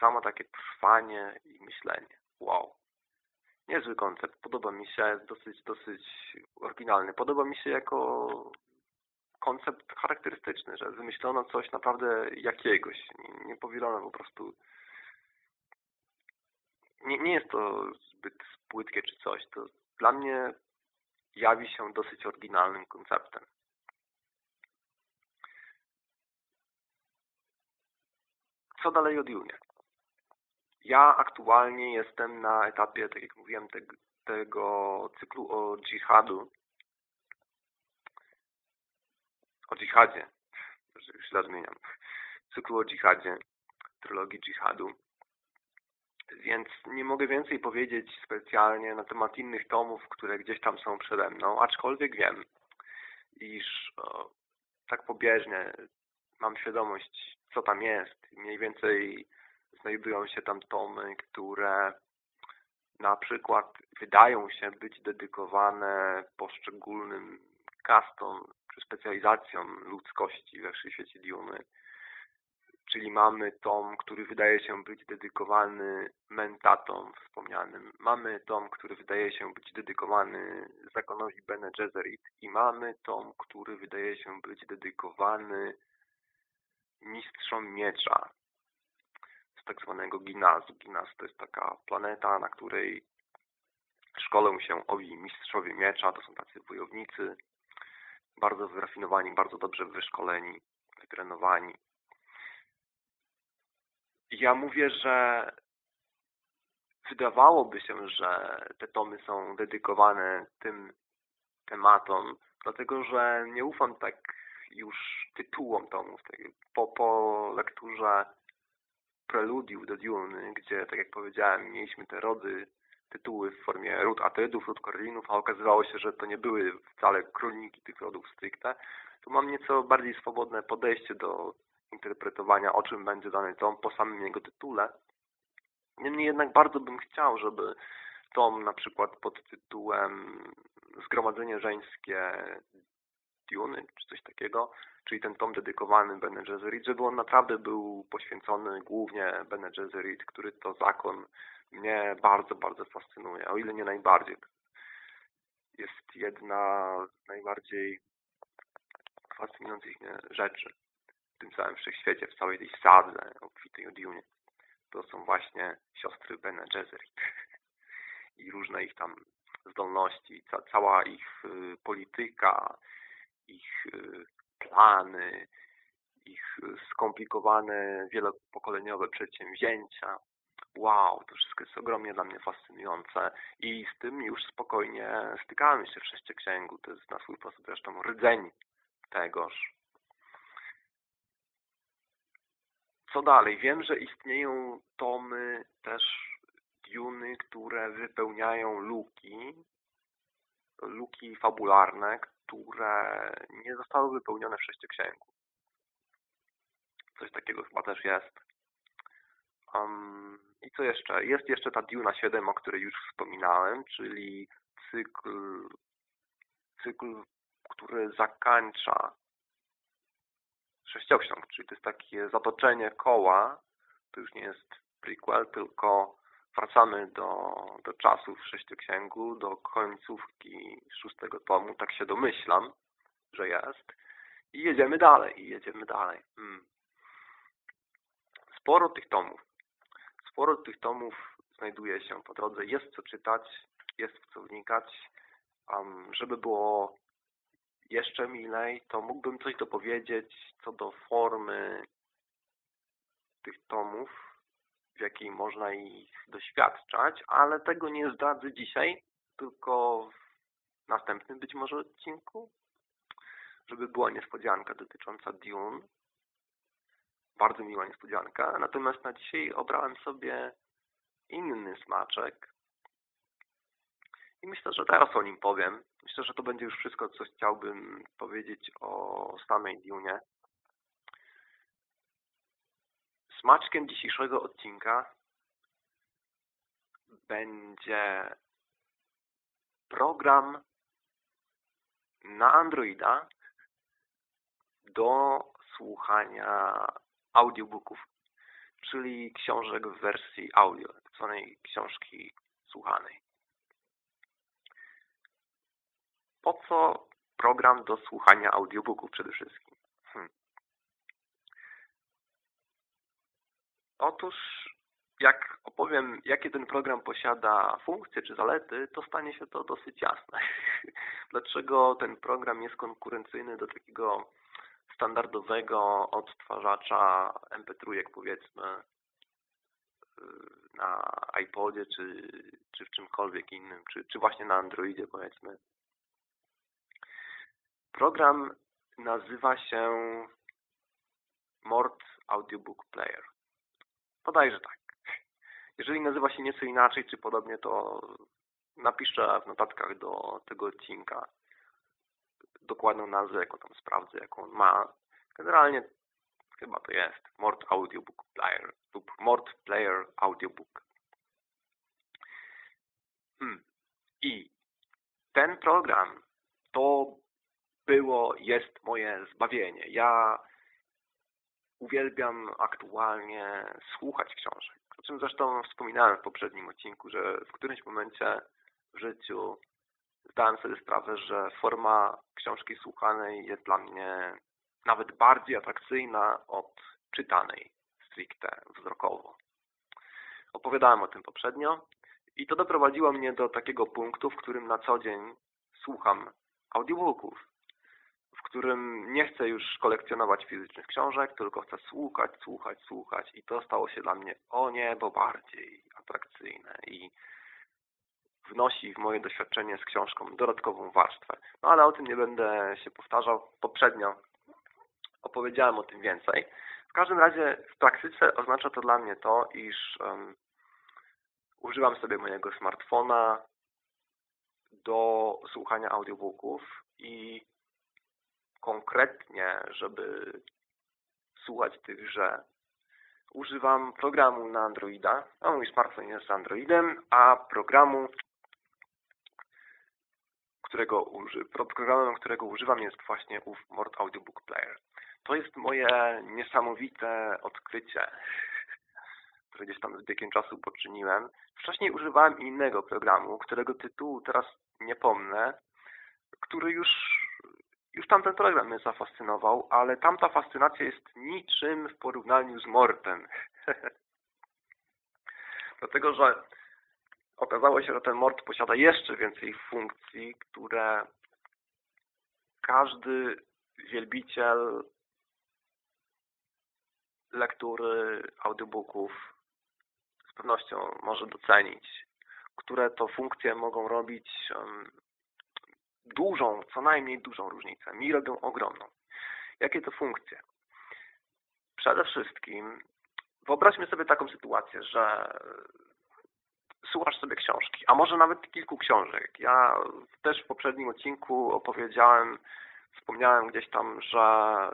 samo takie trwanie i myślenie. Wow. Niezły koncept. Podoba mi się, jest dosyć, dosyć oryginalny. Podoba mi się jako koncept charakterystyczny, że wymyślono coś naprawdę jakiegoś. Nie, nie powielono po prostu... Nie, nie jest to zbyt płytkie czy coś. To dla mnie jawi się dosyć oryginalnym konceptem. Co dalej o Dune? Ja aktualnie jestem na etapie, tak jak mówiłem, te, tego cyklu o dżihadu. O dżihadzie. Źle zmieniam. Cyklu o dżihadzie. Trylogii dżihadu. Więc nie mogę więcej powiedzieć specjalnie na temat innych tomów, które gdzieś tam są przede mną, aczkolwiek wiem, iż o, tak pobieżnie mam świadomość, co tam jest. Mniej więcej znajdują się tam tomy, które na przykład wydają się być dedykowane poszczególnym kastom czy specjalizacjom ludzkości we wszechświecie Diumy. Czyli mamy tom, który wydaje się być dedykowany mentatom wspomnianym. Mamy tom, który wydaje się być dedykowany zakonowi Bene Gesserit i mamy tom, który wydaje się być dedykowany mistrzom miecza, tak zwanego Ginazu. Ginaz to jest taka planeta, na której szkolą się owi mistrzowie miecza, to są tacy wojownicy, bardzo wyrafinowani, bardzo dobrze wyszkoleni, wytrenowani. Ja mówię, że wydawałoby się, że te tomy są dedykowane tym tematom, dlatego że nie ufam tak już tytułom tomów. Po, po lekturze preludiów do Dune, gdzie, tak jak powiedziałem, mieliśmy te rody, tytuły w formie ród Atydów, ród Korlinów, a okazywało się, że to nie były wcale kroniki tych rodów stricte, to mam nieco bardziej swobodne podejście do interpretowania, o czym będzie dany tom po samym jego tytule. Niemniej jednak bardzo bym chciał, żeby tom na przykład pod tytułem Zgromadzenie żeńskie Dune, czy coś takiego, czyli ten tom dedykowany Bene Gesserit, żeby on naprawdę był poświęcony głównie Bene Gesserit, który to zakon mnie bardzo, bardzo fascynuje, o ile nie najbardziej. Jest jedna z najbardziej fascynujących mnie rzeczy w tym całym wszechświecie, w całej tej sadze obfitej o Dune. To są właśnie siostry Bene Gesserit i różne ich tam zdolności, ca cała ich y, polityka, ich y, plany, ich skomplikowane, wielopokoleniowe przedsięwzięcia. Wow, to wszystko jest ogromnie dla mnie fascynujące i z tym już spokojnie stykamy się w Sześcioksięgu. To jest na swój sposób zresztą rdzeń tegoż. Co dalej? Wiem, że istnieją tomy też Duny, które wypełniają luki, luki fabularne, które nie zostały wypełnione w sześcioksięgu. Coś takiego chyba też jest. Um, I co jeszcze? Jest jeszcze ta Duna 7, o której już wspominałem, czyli cykl, cykl który zakańcza sześcioksiąg, czyli to jest takie zatoczenie koła, to już nie jest prequel, tylko wracamy do, do czasów sześcioksięgu, do końcówki szóstego tomu, tak się domyślam, że jest. I jedziemy dalej, i jedziemy dalej. Hmm. Sporo tych tomów. Sporo tych tomów znajduje się po drodze. Jest co czytać, jest w co wnikać. Um, żeby było jeszcze milej, to mógłbym coś dopowiedzieć co do formy tych tomów, w jakiej można ich doświadczać, ale tego nie zdradzę dzisiaj, tylko w następnym być może odcinku, żeby była niespodzianka dotycząca Dune. Bardzo miła niespodzianka. Natomiast na dzisiaj obrałem sobie inny smaczek. I myślę, że teraz o nim powiem. Myślę, że to będzie już wszystko, co chciałbym powiedzieć o samej Dune. Smaczkiem dzisiejszego odcinka będzie program na Androida do słuchania audiobooków, czyli książek w wersji audio, zwanej książki słuchanej. Po co program do słuchania audiobooków przede wszystkim. Hmm. Otóż jak opowiem, jakie ten program posiada funkcje czy zalety, to stanie się to dosyć jasne. Dlaczego ten program jest konkurencyjny do takiego standardowego odtwarzacza MP3, powiedzmy, na iPodzie czy, czy w czymkolwiek innym, czy, czy właśnie na Androidzie, powiedzmy. Program nazywa się Mort Audiobook Player. Podajże tak. Jeżeli nazywa się nieco inaczej, czy podobnie, to napiszę w notatkach do tego odcinka dokładną nazwę, jaką tam sprawdzę, jaką on ma. Generalnie chyba to jest Mort Audiobook Player lub Mort Player Audiobook. Hmm. I ten program to było, jest moje zbawienie. Ja uwielbiam aktualnie słuchać książek. O czym zresztą wspominałem w poprzednim odcinku, że w którymś momencie w życiu zdałem sobie sprawę, że forma książki słuchanej jest dla mnie nawet bardziej atrakcyjna od czytanej stricte wzrokowo. Opowiadałem o tym poprzednio i to doprowadziło mnie do takiego punktu, w którym na co dzień słucham audiobooków w którym nie chcę już kolekcjonować fizycznych książek, tylko chcę słuchać, słuchać, słuchać i to stało się dla mnie o niebo bardziej atrakcyjne i wnosi w moje doświadczenie z książką dodatkową warstwę. No ale o tym nie będę się powtarzał. Poprzednio opowiedziałem o tym więcej. W każdym razie w praktyce oznacza to dla mnie to, iż um, używam sobie mojego smartfona do słuchania audiobooków i konkretnie, żeby słuchać tychże, używam programu na Androida. No, mój smartfon jest Androidem, a programu, którego, uży programem, którego używam jest właśnie ów Mort Audiobook Player. To jest moje niesamowite odkrycie, które gdzieś tam z biegiem czasu poczyniłem. Wcześniej używałem innego programu, którego tytułu teraz nie pomnę, który już już tamten program mnie zafascynował, ale tamta fascynacja jest niczym w porównaniu z Mortem. Dlatego, że okazało się, że ten Mort posiada jeszcze więcej funkcji, które każdy wielbiciel lektury audiobooków z pewnością może docenić, które to funkcje mogą robić dużą, co najmniej dużą różnicę. Mi robią ogromną. Jakie to funkcje? Przede wszystkim wyobraźmy sobie taką sytuację, że słuchasz sobie książki, a może nawet kilku książek. Ja też w poprzednim odcinku opowiedziałem, wspomniałem gdzieś tam, że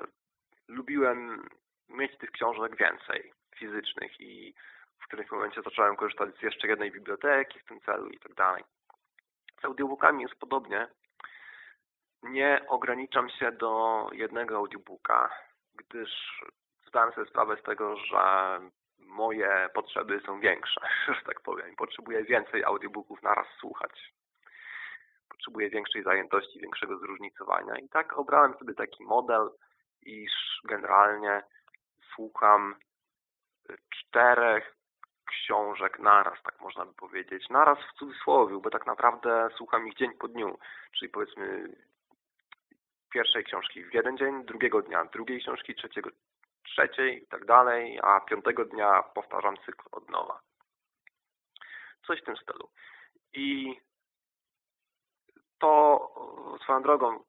lubiłem mieć tych książek więcej, fizycznych i w którymś momencie zacząłem korzystać z jeszcze jednej biblioteki w tym celu i tak dalej. Z audiobookami jest podobnie nie ograniczam się do jednego audiobooka, gdyż zdałem sobie sprawę z tego, że moje potrzeby są większe, że tak powiem. Potrzebuję więcej audiobooków naraz słuchać. Potrzebuję większej zajętości, większego zróżnicowania. I tak obrałem sobie taki model, iż generalnie słucham czterech książek naraz, tak można by powiedzieć. Naraz w cudzysłowie, bo tak naprawdę słucham ich dzień po dniu. Czyli powiedzmy pierwszej książki w jeden dzień, drugiego dnia drugiej książki, trzeciego trzeciej i tak dalej, a piątego dnia powtarzam cykl od nowa. Coś w tym stylu. I to swoją drogą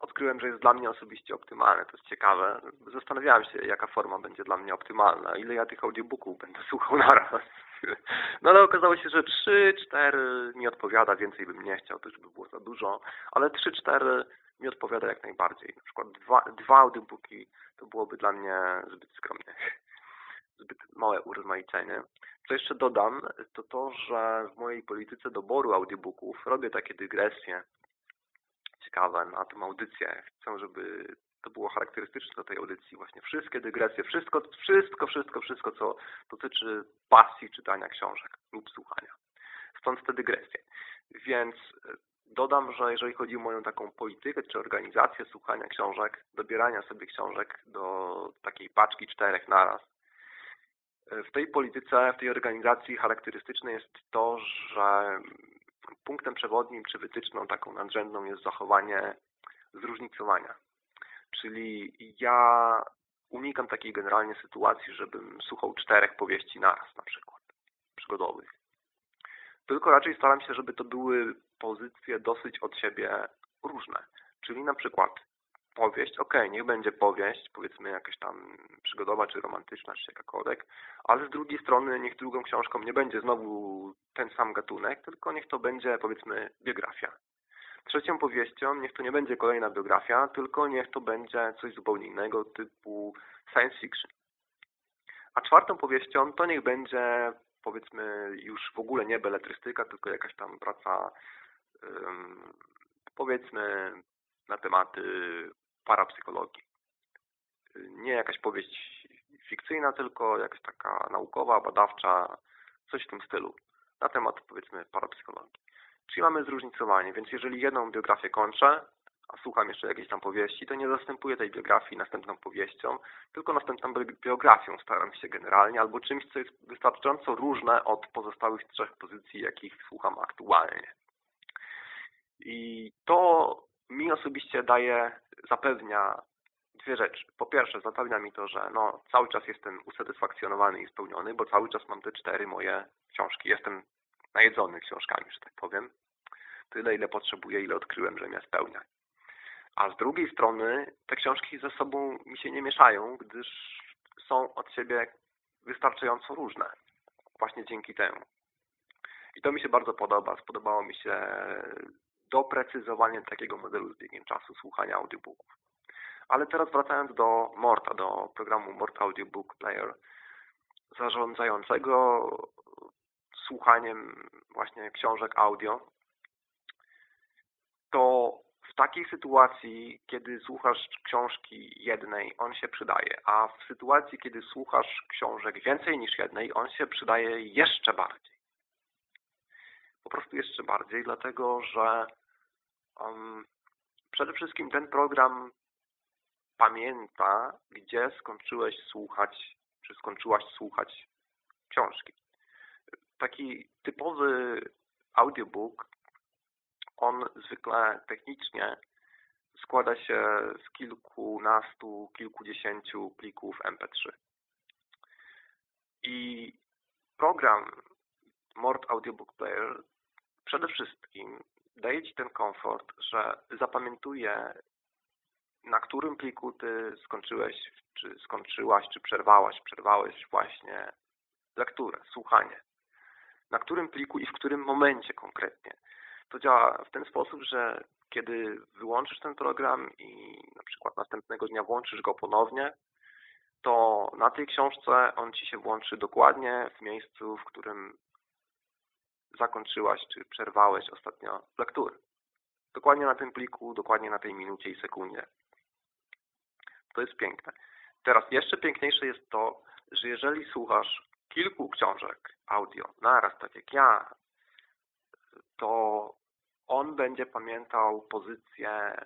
odkryłem, że jest dla mnie osobiście optymalne. To jest ciekawe. Zastanawiałem się, jaka forma będzie dla mnie optymalna. Ile ja tych audiobooków będę słuchał naraz. No ale okazało się, że 3-4 mi odpowiada. Więcej bym nie chciał, to już by było za dużo. Ale 3-4 mi odpowiada jak najbardziej. Na przykład dwa, dwa audiobooki to byłoby dla mnie zbyt skromnie. Zbyt małe urozmaicenie. Co jeszcze dodam, to to, że w mojej polityce doboru audiobooków robię takie dygresje ciekawe na tę audycję. Chcę, żeby to było charakterystyczne do tej audycji. Właśnie wszystkie dygresje, wszystko, wszystko, wszystko, wszystko, co dotyczy pasji czytania książek lub słuchania. Stąd te dygresje. Więc Dodam, że jeżeli chodzi o moją taką politykę czy organizację słuchania książek, dobierania sobie książek do takiej paczki czterech naraz, w tej polityce, w tej organizacji charakterystyczne jest to, że punktem przewodnim czy wytyczną taką nadrzędną jest zachowanie zróżnicowania. Czyli ja unikam takiej generalnie sytuacji, żebym słuchał czterech powieści naraz na przykład, przygodowych. Tylko raczej staram się, żeby to były pozycje dosyć od siebie różne. Czyli na przykład powieść, ok, niech będzie powieść, powiedzmy jakaś tam przygodowa, czy romantyczna, czy jakakolwiek, ale z drugiej strony niech drugą książką nie będzie znowu ten sam gatunek, tylko niech to będzie powiedzmy biografia. Trzecią powieścią niech to nie będzie kolejna biografia, tylko niech to będzie coś zupełnie innego typu science fiction. A czwartą powieścią to niech będzie powiedzmy już w ogóle nie beletrystyka, tylko jakaś tam praca um, powiedzmy na tematy parapsychologii. Nie jakaś powieść fikcyjna, tylko jakaś taka naukowa, badawcza, coś w tym stylu. Na temat, powiedzmy, parapsychologii. Czyli mamy zróżnicowanie, więc jeżeli jedną biografię kończę, a słucham jeszcze jakiejś tam powieści, to nie zastępuję tej biografii następną powieścią, tylko następną biografią staram się generalnie, albo czymś, co jest wystarczająco różne od pozostałych trzech pozycji, jakich słucham aktualnie. I to mi osobiście daje, zapewnia dwie rzeczy. Po pierwsze, zapewnia mi to, że no, cały czas jestem usatysfakcjonowany i spełniony, bo cały czas mam te cztery moje książki. Jestem najedzony książkami, że tak powiem. Tyle, ile potrzebuję, ile odkryłem, że mnie spełnia. A z drugiej strony te książki ze sobą mi się nie mieszają, gdyż są od siebie wystarczająco różne. Właśnie dzięki temu. I to mi się bardzo podoba. Spodobało mi się doprecyzowanie takiego modelu z biegiem czasu słuchania audiobooków. Ale teraz wracając do Morta, do programu Mort Audiobook Player, zarządzającego słuchaniem właśnie książek audio, to w takiej sytuacji, kiedy słuchasz książki jednej, on się przydaje, a w sytuacji, kiedy słuchasz książek więcej niż jednej, on się przydaje jeszcze bardziej. Po prostu jeszcze bardziej, dlatego że um, przede wszystkim ten program pamięta, gdzie skończyłeś słuchać, czy skończyłaś słuchać książki. Taki typowy audiobook, on zwykle technicznie składa się z kilkunastu, kilkudziesięciu plików MP3. I program Mort Audiobook Player przede wszystkim daje Ci ten komfort, że zapamiętuje na którym pliku Ty skończyłeś, czy skończyłaś, czy przerwałaś, przerwałeś właśnie lekturę, słuchanie. Na którym pliku i w którym momencie konkretnie. To działa w ten sposób, że kiedy wyłączysz ten program i na przykład następnego dnia włączysz go ponownie, to na tej książce on Ci się włączy dokładnie w miejscu, w którym zakończyłaś czy przerwałeś ostatnio lekturę. Dokładnie na tym pliku, dokładnie na tej minucie i sekundzie. To jest piękne. Teraz jeszcze piękniejsze jest to, że jeżeli słuchasz kilku książek audio naraz, tak jak ja, to on będzie pamiętał pozycję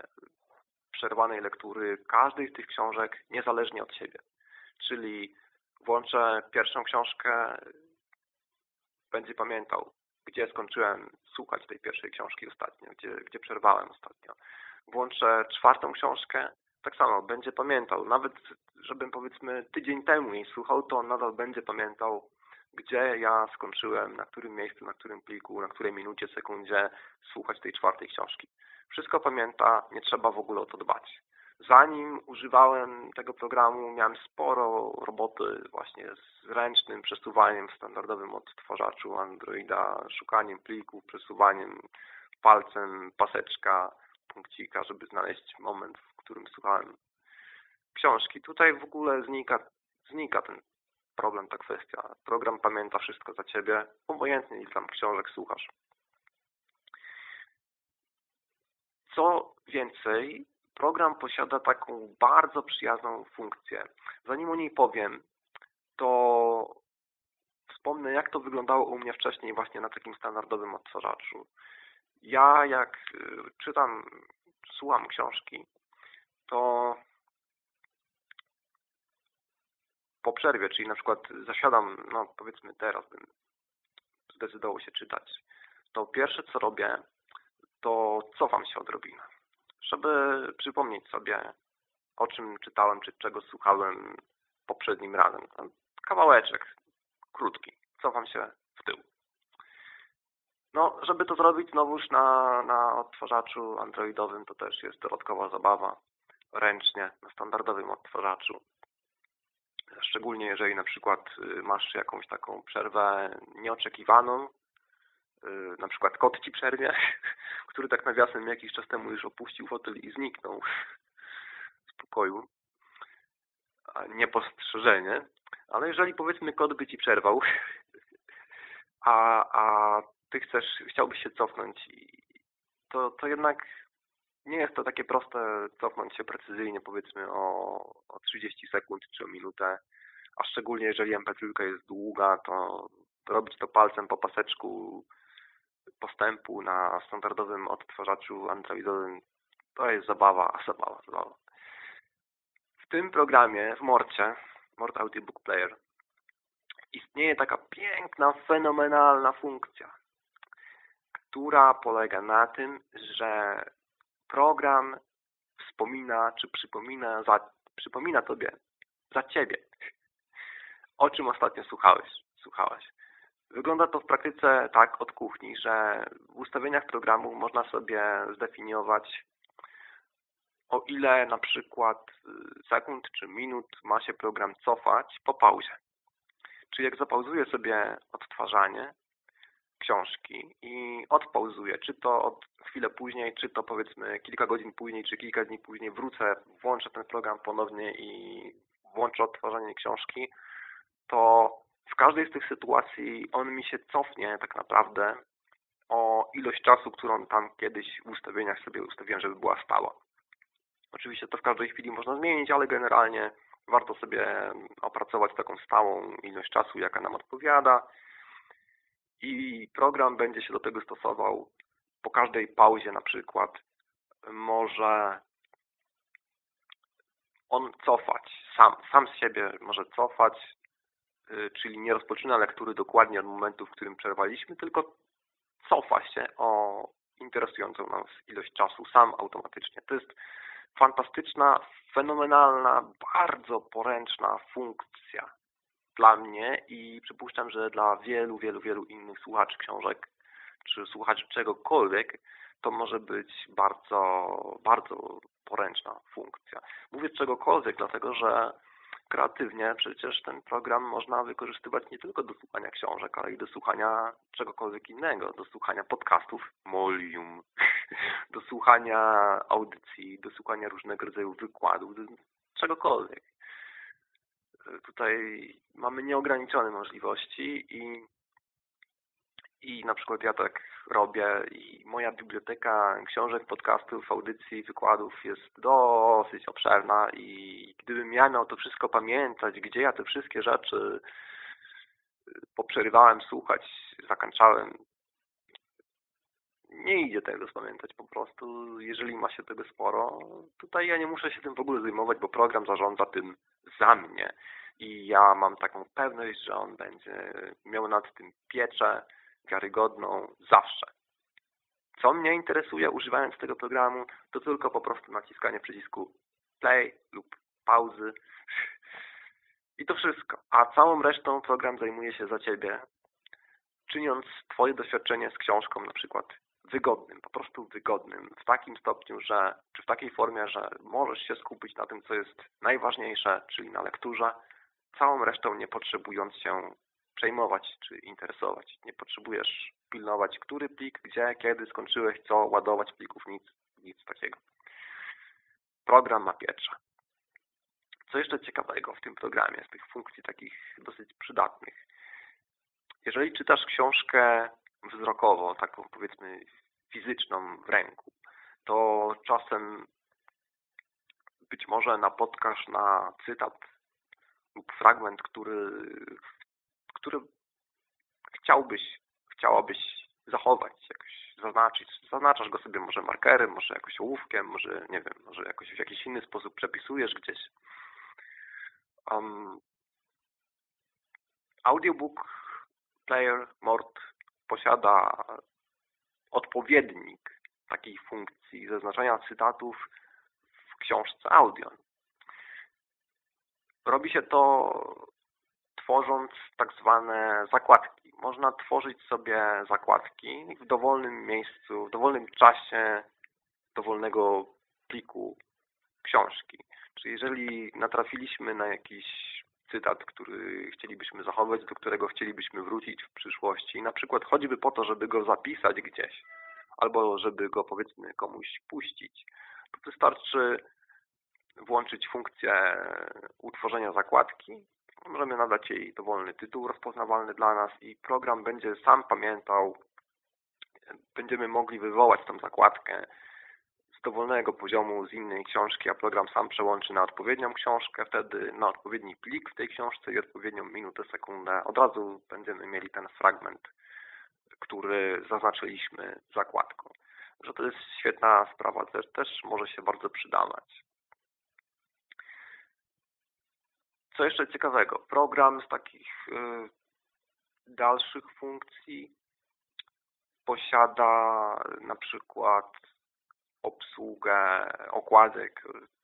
przerwanej lektury każdej z tych książek niezależnie od siebie. Czyli włączę pierwszą książkę, będzie pamiętał gdzie skończyłem słuchać tej pierwszej książki ostatnio, gdzie, gdzie przerwałem ostatnio. Włączę czwartą książkę, tak samo będzie pamiętał. Nawet żebym powiedzmy tydzień temu jej słuchał, to on nadal będzie pamiętał, gdzie ja skończyłem, na którym miejscu, na którym pliku, na której minucie, sekundzie słuchać tej czwartej książki. Wszystko pamięta, nie trzeba w ogóle o to dbać. Zanim używałem tego programu, miałem sporo roboty właśnie z ręcznym przesuwaniem w standardowym odtwarzaczu Androida, szukaniem plików, przesuwaniem palcem paseczka, punkcika, żeby znaleźć moment, w którym słuchałem książki. Tutaj w ogóle znika, znika ten problem, ta kwestia. Program pamięta wszystko za Ciebie, obojętnie ile tam książek słuchasz. Co więcej, program posiada taką bardzo przyjazną funkcję. Zanim o niej powiem, to wspomnę, jak to wyglądało u mnie wcześniej właśnie na takim standardowym odtwarzaczu. Ja jak y, czytam, słucham książki, to po przerwie, czyli na przykład zasiadam, no powiedzmy teraz bym zdecydował się czytać, to pierwsze co robię, to cofam się odrobinę, żeby przypomnieć sobie, o czym czytałem, czy czego słuchałem poprzednim razem. Kawałeczek, krótki. Cofam się w tył. No, żeby to zrobić znowuż na, na odtwarzaczu androidowym, to też jest dodatkowa zabawa. Ręcznie, na standardowym odtwarzaczu. Szczególnie jeżeli na przykład y, masz jakąś taką przerwę nieoczekiwaną, y, na przykład kot ci przerwie, który tak nawiasem jakiś czas temu już opuścił fotel i zniknął z pokoju. Niepostrzeżenie. Ale jeżeli powiedzmy kot by ci przerwał, a, a ty chcesz, chciałbyś się cofnąć, to, to jednak nie jest to takie proste cofnąć się precyzyjnie powiedzmy o, o 30 sekund czy o minutę, a szczególnie jeżeli MP3 jest długa, to robić to palcem po paseczku postępu na standardowym odtwarzaczu androidowym to jest zabawa, zabawa, zabawa. W tym programie, w Morcie, Mort Audiobook Player, istnieje taka piękna, fenomenalna funkcja, która polega na tym, że program wspomina, czy przypomina, za, przypomina Tobie za Ciebie, o czym ostatnio słuchałeś, słuchałaś. Wygląda to w praktyce tak od kuchni, że w ustawieniach programu można sobie zdefiniować o ile na przykład y, sekund czy minut ma się program cofać po pauzie. Czyli jak zapauzuję sobie odtwarzanie książki i odpauzuję, czy to od chwilę później, czy to powiedzmy kilka godzin później, czy kilka dni później wrócę, włączę ten program ponownie i włączę odtwarzanie książki, to w każdej z tych sytuacji on mi się cofnie tak naprawdę o ilość czasu, którą tam kiedyś w ustawieniach sobie ustawiłem, żeby była stała. Oczywiście to w każdej chwili można zmienić, ale generalnie warto sobie opracować taką stałą ilość czasu, jaka nam odpowiada i program będzie się do tego stosował po każdej pauzie na przykład może on cofać, sam, sam z siebie może cofać, y, czyli nie rozpoczyna lektury dokładnie od momentu, w którym przerwaliśmy, tylko cofa się o interesującą nas ilość czasu sam automatycznie. To jest fantastyczna, fenomenalna, bardzo poręczna funkcja dla mnie i przypuszczam, że dla wielu, wielu, wielu innych słuchaczy książek czy słuchaczy czegokolwiek to może być bardzo, bardzo poręczna funkcja. Mówię czegokolwiek, dlatego że kreatywnie przecież ten program można wykorzystywać nie tylko do słuchania książek, ale i do słuchania czegokolwiek innego, do słuchania podcastów, molium, do słuchania audycji, do słuchania różnego rodzaju wykładów, czegokolwiek. Tutaj mamy nieograniczone możliwości i, i na przykład ja tak robię i moja biblioteka książek, podcastów, audycji, wykładów jest dosyć obszerna i gdybym ja miał to wszystko pamiętać, gdzie ja te wszystkie rzeczy poprzerywałem słuchać, zakończałem, nie idzie tego spamiętać po prostu, jeżeli ma się tego sporo. Tutaj ja nie muszę się tym w ogóle zajmować, bo program zarządza tym za mnie i ja mam taką pewność, że on będzie miał nad tym pieczę wiarygodną zawsze. Co mnie interesuje używając tego programu, to tylko po prostu naciskanie przycisku play lub pauzy i to wszystko. A całą resztą program zajmuje się za Ciebie, czyniąc Twoje doświadczenie z książką na przykład wygodnym, po prostu wygodnym, w takim stopniu, że, czy w takiej formie, że możesz się skupić na tym, co jest najważniejsze, czyli na lekturze, całą resztą nie potrzebując się przejmować czy interesować. Nie potrzebujesz pilnować, który plik, gdzie, kiedy skończyłeś, co ładować plików, nic, nic takiego. Program ma pieprze. Co jeszcze ciekawego w tym programie, z tych funkcji takich dosyć przydatnych? Jeżeli czytasz książkę wzrokowo, taką powiedzmy fizyczną w ręku, to czasem być może napotkasz na cytat lub fragment, który, który chciałbyś, chciałabyś zachować, jakoś zaznaczyć. Zaznaczasz go sobie może markerem, może jakoś ołówkiem, może nie wiem, może jakoś w jakiś inny sposób przepisujesz gdzieś. Um, audiobook player Mort posiada odpowiednik takiej funkcji zaznaczania cytatów w książce audio. Robi się to tworząc tak zwane zakładki. Można tworzyć sobie zakładki w dowolnym miejscu, w dowolnym czasie dowolnego pliku książki. Czyli jeżeli natrafiliśmy na jakiś cytat, który chcielibyśmy zachować, do którego chcielibyśmy wrócić w przyszłości, na przykład choćby po to, żeby go zapisać gdzieś, albo żeby go powiedzmy komuś puścić, to wystarczy włączyć funkcję utworzenia zakładki. Możemy nadać jej dowolny tytuł rozpoznawalny dla nas i program będzie sam pamiętał, będziemy mogli wywołać tą zakładkę dowolnego poziomu z innej książki, a program sam przełączy na odpowiednią książkę, wtedy na odpowiedni plik w tej książce i odpowiednią minutę, sekundę. Od razu będziemy mieli ten fragment, który zaznaczyliśmy zakładką. Że to jest świetna sprawa, też, też może się bardzo przydawać. Co jeszcze ciekawego? Program z takich y, dalszych funkcji posiada na przykład obsługę okładek.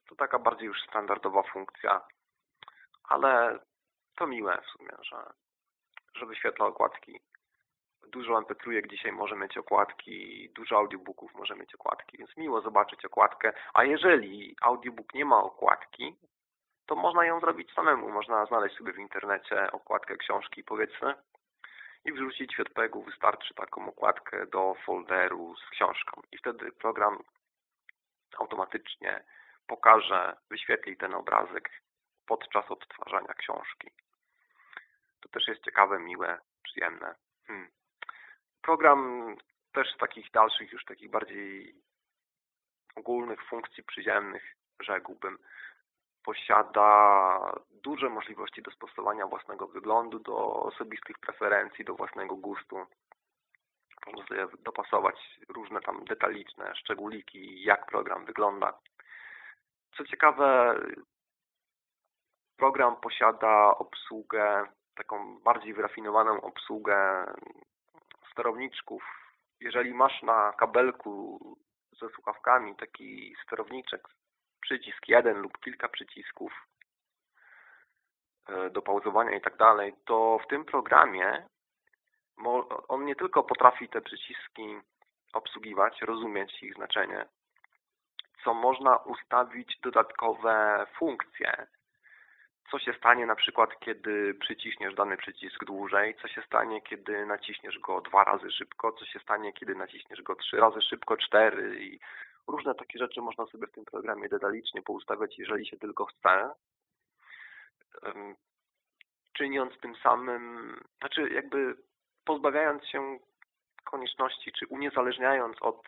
To taka bardziej już standardowa funkcja, ale to miłe w sumie, że, że wyświetla okładki. Dużo mp3 dzisiaj może mieć okładki, dużo audiobooków może mieć okładki, więc miło zobaczyć okładkę. A jeżeli audiobook nie ma okładki, to można ją zrobić samemu. Można znaleźć sobie w internecie okładkę książki, powiedzmy, i wrzucić w JPEG-u. Wystarczy taką okładkę do folderu z książką. I wtedy program automatycznie pokaże, wyświetli ten obrazek podczas odtwarzania książki. To też jest ciekawe, miłe, przyjemne. Hmm. Program też z takich dalszych, już takich bardziej ogólnych funkcji przyziemnych, rzekłbym, posiada duże możliwości dostosowania własnego wyglądu do osobistych preferencji, do własnego gustu. Można dopasować różne tam detaliczne szczególiki, jak program wygląda. Co ciekawe, program posiada obsługę, taką bardziej wyrafinowaną obsługę sterowniczków. Jeżeli masz na kabelku ze słuchawkami taki sterowniczek przycisk jeden lub kilka przycisków e, do pauzowania i tak dalej, to w tym programie on nie tylko potrafi te przyciski obsługiwać, rozumieć ich znaczenie, co można ustawić dodatkowe funkcje. Co się stanie na przykład, kiedy przyciśniesz dany przycisk dłużej, co się stanie, kiedy naciśniesz go dwa razy szybko, co się stanie, kiedy naciśniesz go trzy razy szybko, cztery i Różne takie rzeczy można sobie w tym programie detalicznie poustawiać, jeżeli się tylko chce. Czyniąc tym samym, znaczy jakby pozbawiając się konieczności, czy uniezależniając od,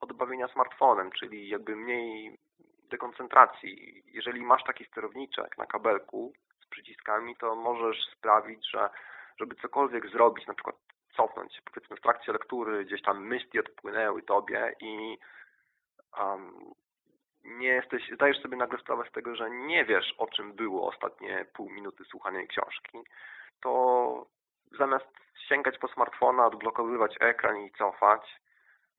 od bawienia smartfonem, czyli jakby mniej dekoncentracji. Jeżeli masz taki sterowniczek na kabelku z przyciskami, to możesz sprawić, że żeby cokolwiek zrobić, na przykład cofnąć, powiedzmy w trakcie lektury, gdzieś tam myśli odpłynęły tobie i um, nie jesteś, zdajesz sobie nagle sprawę z tego, że nie wiesz, o czym było ostatnie pół minuty słuchania książki, to zamiast sięgać po smartfona, odblokowywać ekran i cofać,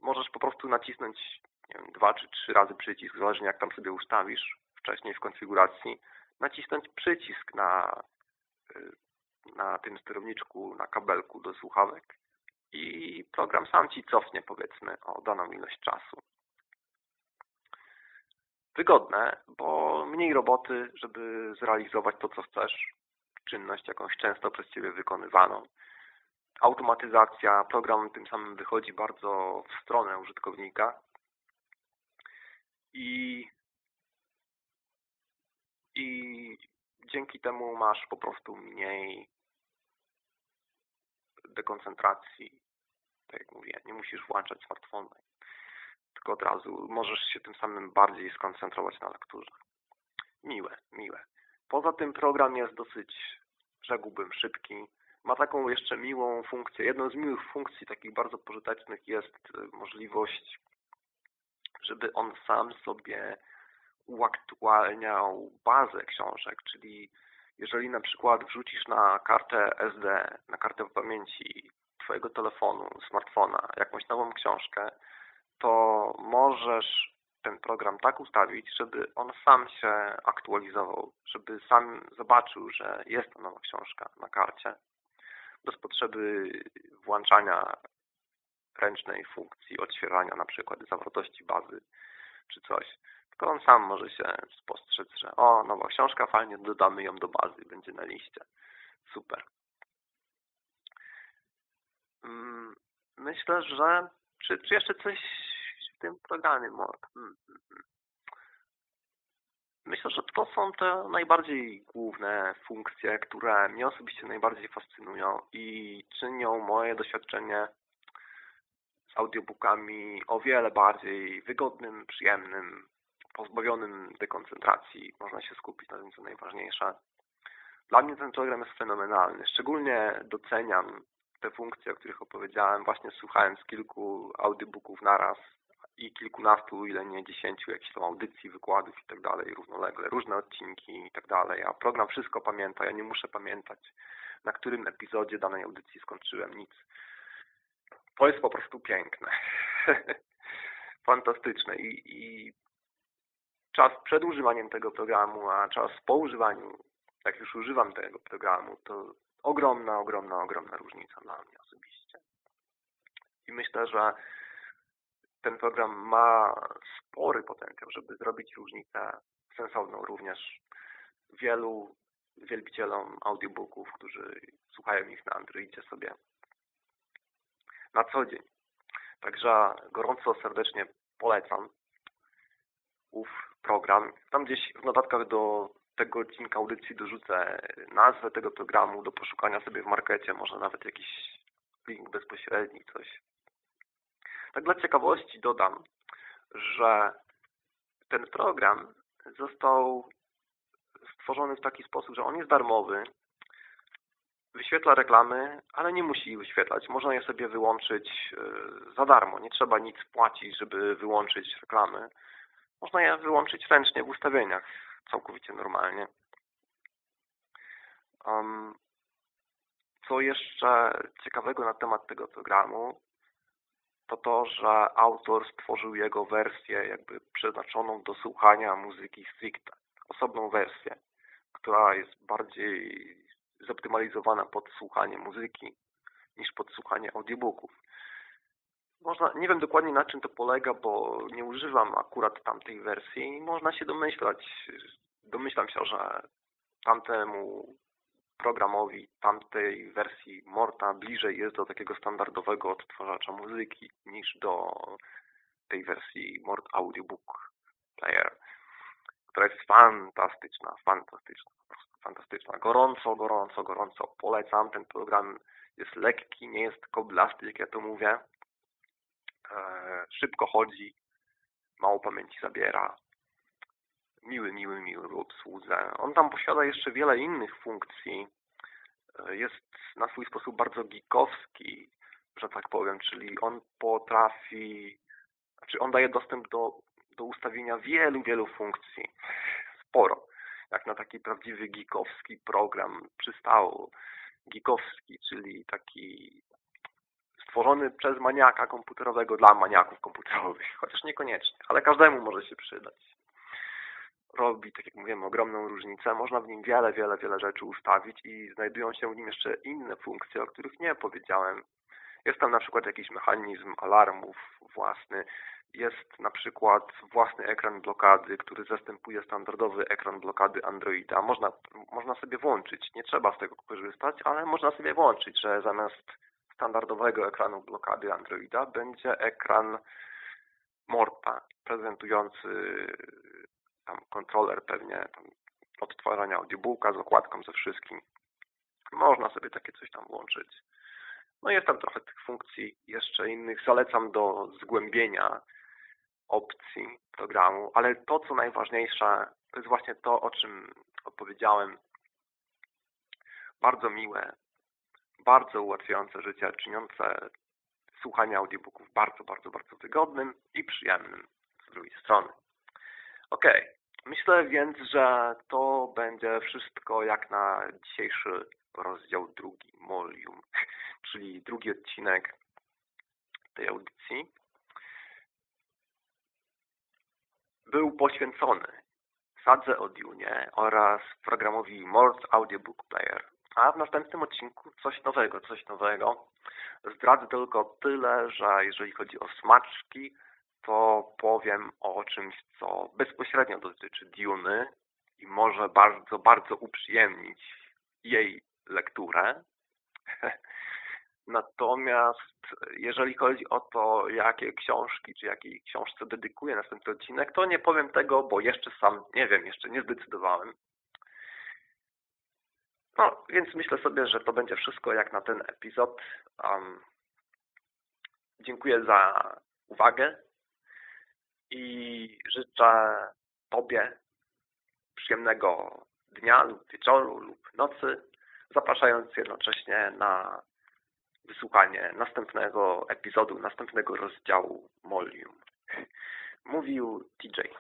możesz po prostu nacisnąć nie wiem, dwa czy trzy razy przycisk, zależnie jak tam sobie ustawisz wcześniej w konfiguracji, nacisnąć przycisk na, y, na tym sterowniczku, na kabelku do słuchawek i program sam Ci cofnie powiedzmy o daną ilość czasu. Wygodne, bo mniej roboty, żeby zrealizować to, co chcesz, czynność jakąś często przez Ciebie wykonywaną. Automatyzacja, program tym samym wychodzi bardzo w stronę użytkownika i, i dzięki temu masz po prostu mniej dekoncentracji, tak jak mówię, nie musisz włączać smartfona tylko od razu możesz się tym samym bardziej skoncentrować na lekturze. Miłe, miłe. Poza tym program jest dosyć, rzekłbym, szybki. ma taką jeszcze miłą funkcję. Jedną z miłych funkcji, takich bardzo pożytecznych jest e, możliwość, żeby on sam sobie uaktualniał bazę książek, czyli jeżeli na przykład wrzucisz na kartę SD, na kartę pamięci Twojego telefonu, smartfona jakąś nową książkę, to możesz ten program tak ustawić, żeby on sam się aktualizował, żeby sam zobaczył, że jest to nowa książka na karcie, bez potrzeby włączania ręcznej funkcji otwierania na przykład zawartości bazy czy coś. Tylko on sam może się spostrzec, że o, nowa książka, fajnie, dodamy ją do bazy, będzie na liście. Super. Mm, myślę, że czy, czy jeszcze coś tym programie? Hmm, hmm, hmm. Myślę, że to są te najbardziej główne funkcje, które mnie osobiście najbardziej fascynują i czynią moje doświadczenie z audiobookami o wiele bardziej wygodnym, przyjemnym, pozbawionym dekoncentracji. Można się skupić na tym, co najważniejsze. Dla mnie ten program jest fenomenalny. Szczególnie doceniam te funkcje, o których opowiedziałem, właśnie słuchając kilku audiobooków naraz i kilkunastu, ile nie dziesięciu jakichś tam audycji, wykładów i tak dalej, równolegle, różne odcinki i tak dalej, a program wszystko pamięta, ja nie muszę pamiętać, na którym epizodzie danej audycji skończyłem, nic. To jest po prostu piękne. Fantastyczne I, i czas przed używaniem tego programu, a czas po używaniu, jak już używam tego programu, to ogromna, ogromna, ogromna różnica dla mnie osobiście. I myślę, że ten program ma spory potencjał, żeby zrobić różnicę sensowną również wielu wielbicielom audiobooków, którzy słuchają ich na Androidzie sobie na co dzień. Także gorąco, serdecznie polecam ów program. Tam gdzieś w notatkach do tego odcinka audycji dorzucę nazwę tego programu do poszukania sobie w markecie, może nawet jakiś link bezpośredni, coś. Tak dla ciekawości dodam, że ten program został stworzony w taki sposób, że on jest darmowy, wyświetla reklamy, ale nie musi wyświetlać. Można je sobie wyłączyć e, za darmo. Nie trzeba nic płacić, żeby wyłączyć reklamy. Można je wyłączyć ręcznie w ustawieniach, całkowicie normalnie. Co jeszcze ciekawego na temat tego programu, to to, że autor stworzył jego wersję jakby przeznaczoną do słuchania muzyki stricte. Osobną wersję, która jest bardziej zoptymalizowana pod słuchanie muzyki niż pod słuchanie audiobooków. Można, nie wiem dokładnie na czym to polega, bo nie używam akurat tamtej wersji. Można się domyślać, domyślam się, że tamtemu programowi tamtej wersji Morta bliżej jest do takiego standardowego odtwarzacza muzyki niż do tej wersji Mort Audiobook Player, która jest fantastyczna, fantastyczna, fantastyczna. Gorąco, gorąco, gorąco polecam. Ten program jest lekki, nie jest koblasty, jak ja to mówię. E, szybko chodzi, mało pamięci zabiera. Miły, miły, miły w obsłudze. On tam posiada jeszcze wiele innych funkcji. E, jest na swój sposób bardzo geekowski, że tak powiem, czyli on potrafi, znaczy on daje dostęp do, do ustawienia wielu, wielu funkcji. Sporo. Jak na taki prawdziwy geekowski program przystało. Geekowski, czyli taki stworzony przez maniaka komputerowego dla maniaków komputerowych, chociaż niekoniecznie, ale każdemu może się przydać. Robi, tak jak mówiłem, ogromną różnicę. Można w nim wiele, wiele, wiele rzeczy ustawić i znajdują się w nim jeszcze inne funkcje, o których nie powiedziałem. Jest tam na przykład jakiś mechanizm alarmów własny, jest na przykład własny ekran blokady, który zastępuje standardowy ekran blokady Androida. Można, można sobie włączyć, nie trzeba z tego korzystać, ale można sobie włączyć, że zamiast standardowego ekranu blokady Androida będzie ekran Morta, prezentujący tam kontroler pewnie tam odtwarzania audiobooka z okładką ze wszystkim. Można sobie takie coś tam włączyć. No jest tam trochę tych funkcji jeszcze innych. Zalecam do zgłębienia opcji programu, ale to, co najważniejsze, to jest właśnie to, o czym opowiedziałem. Bardzo miłe, bardzo ułatwiające życie, czyniące słuchanie audiobooków bardzo, bardzo, bardzo wygodnym i przyjemnym z drugiej strony. Ok, myślę więc, że to będzie wszystko jak na dzisiejszy rozdział drugi, Molium, czyli drugi odcinek tej audycji. Był poświęcony sadze o Dune oraz programowi Morse Audiobook Player. A w następnym odcinku coś nowego, coś nowego. Zdradzę tylko tyle, że jeżeli chodzi o smaczki, to powiem o czymś, co bezpośrednio dotyczy Duny i może bardzo, bardzo uprzyjemnić jej lekturę. Natomiast jeżeli chodzi o to, jakie książki, czy jakiej książce dedykuję następny odcinek, to nie powiem tego, bo jeszcze sam nie wiem, jeszcze nie zdecydowałem. No, więc myślę sobie, że to będzie wszystko jak na ten epizod. Um, dziękuję za uwagę i życzę Tobie przyjemnego dnia lub wieczoru lub nocy, zapraszając jednocześnie na wysłuchanie następnego epizodu, następnego rozdziału Molium. Mówił TJ.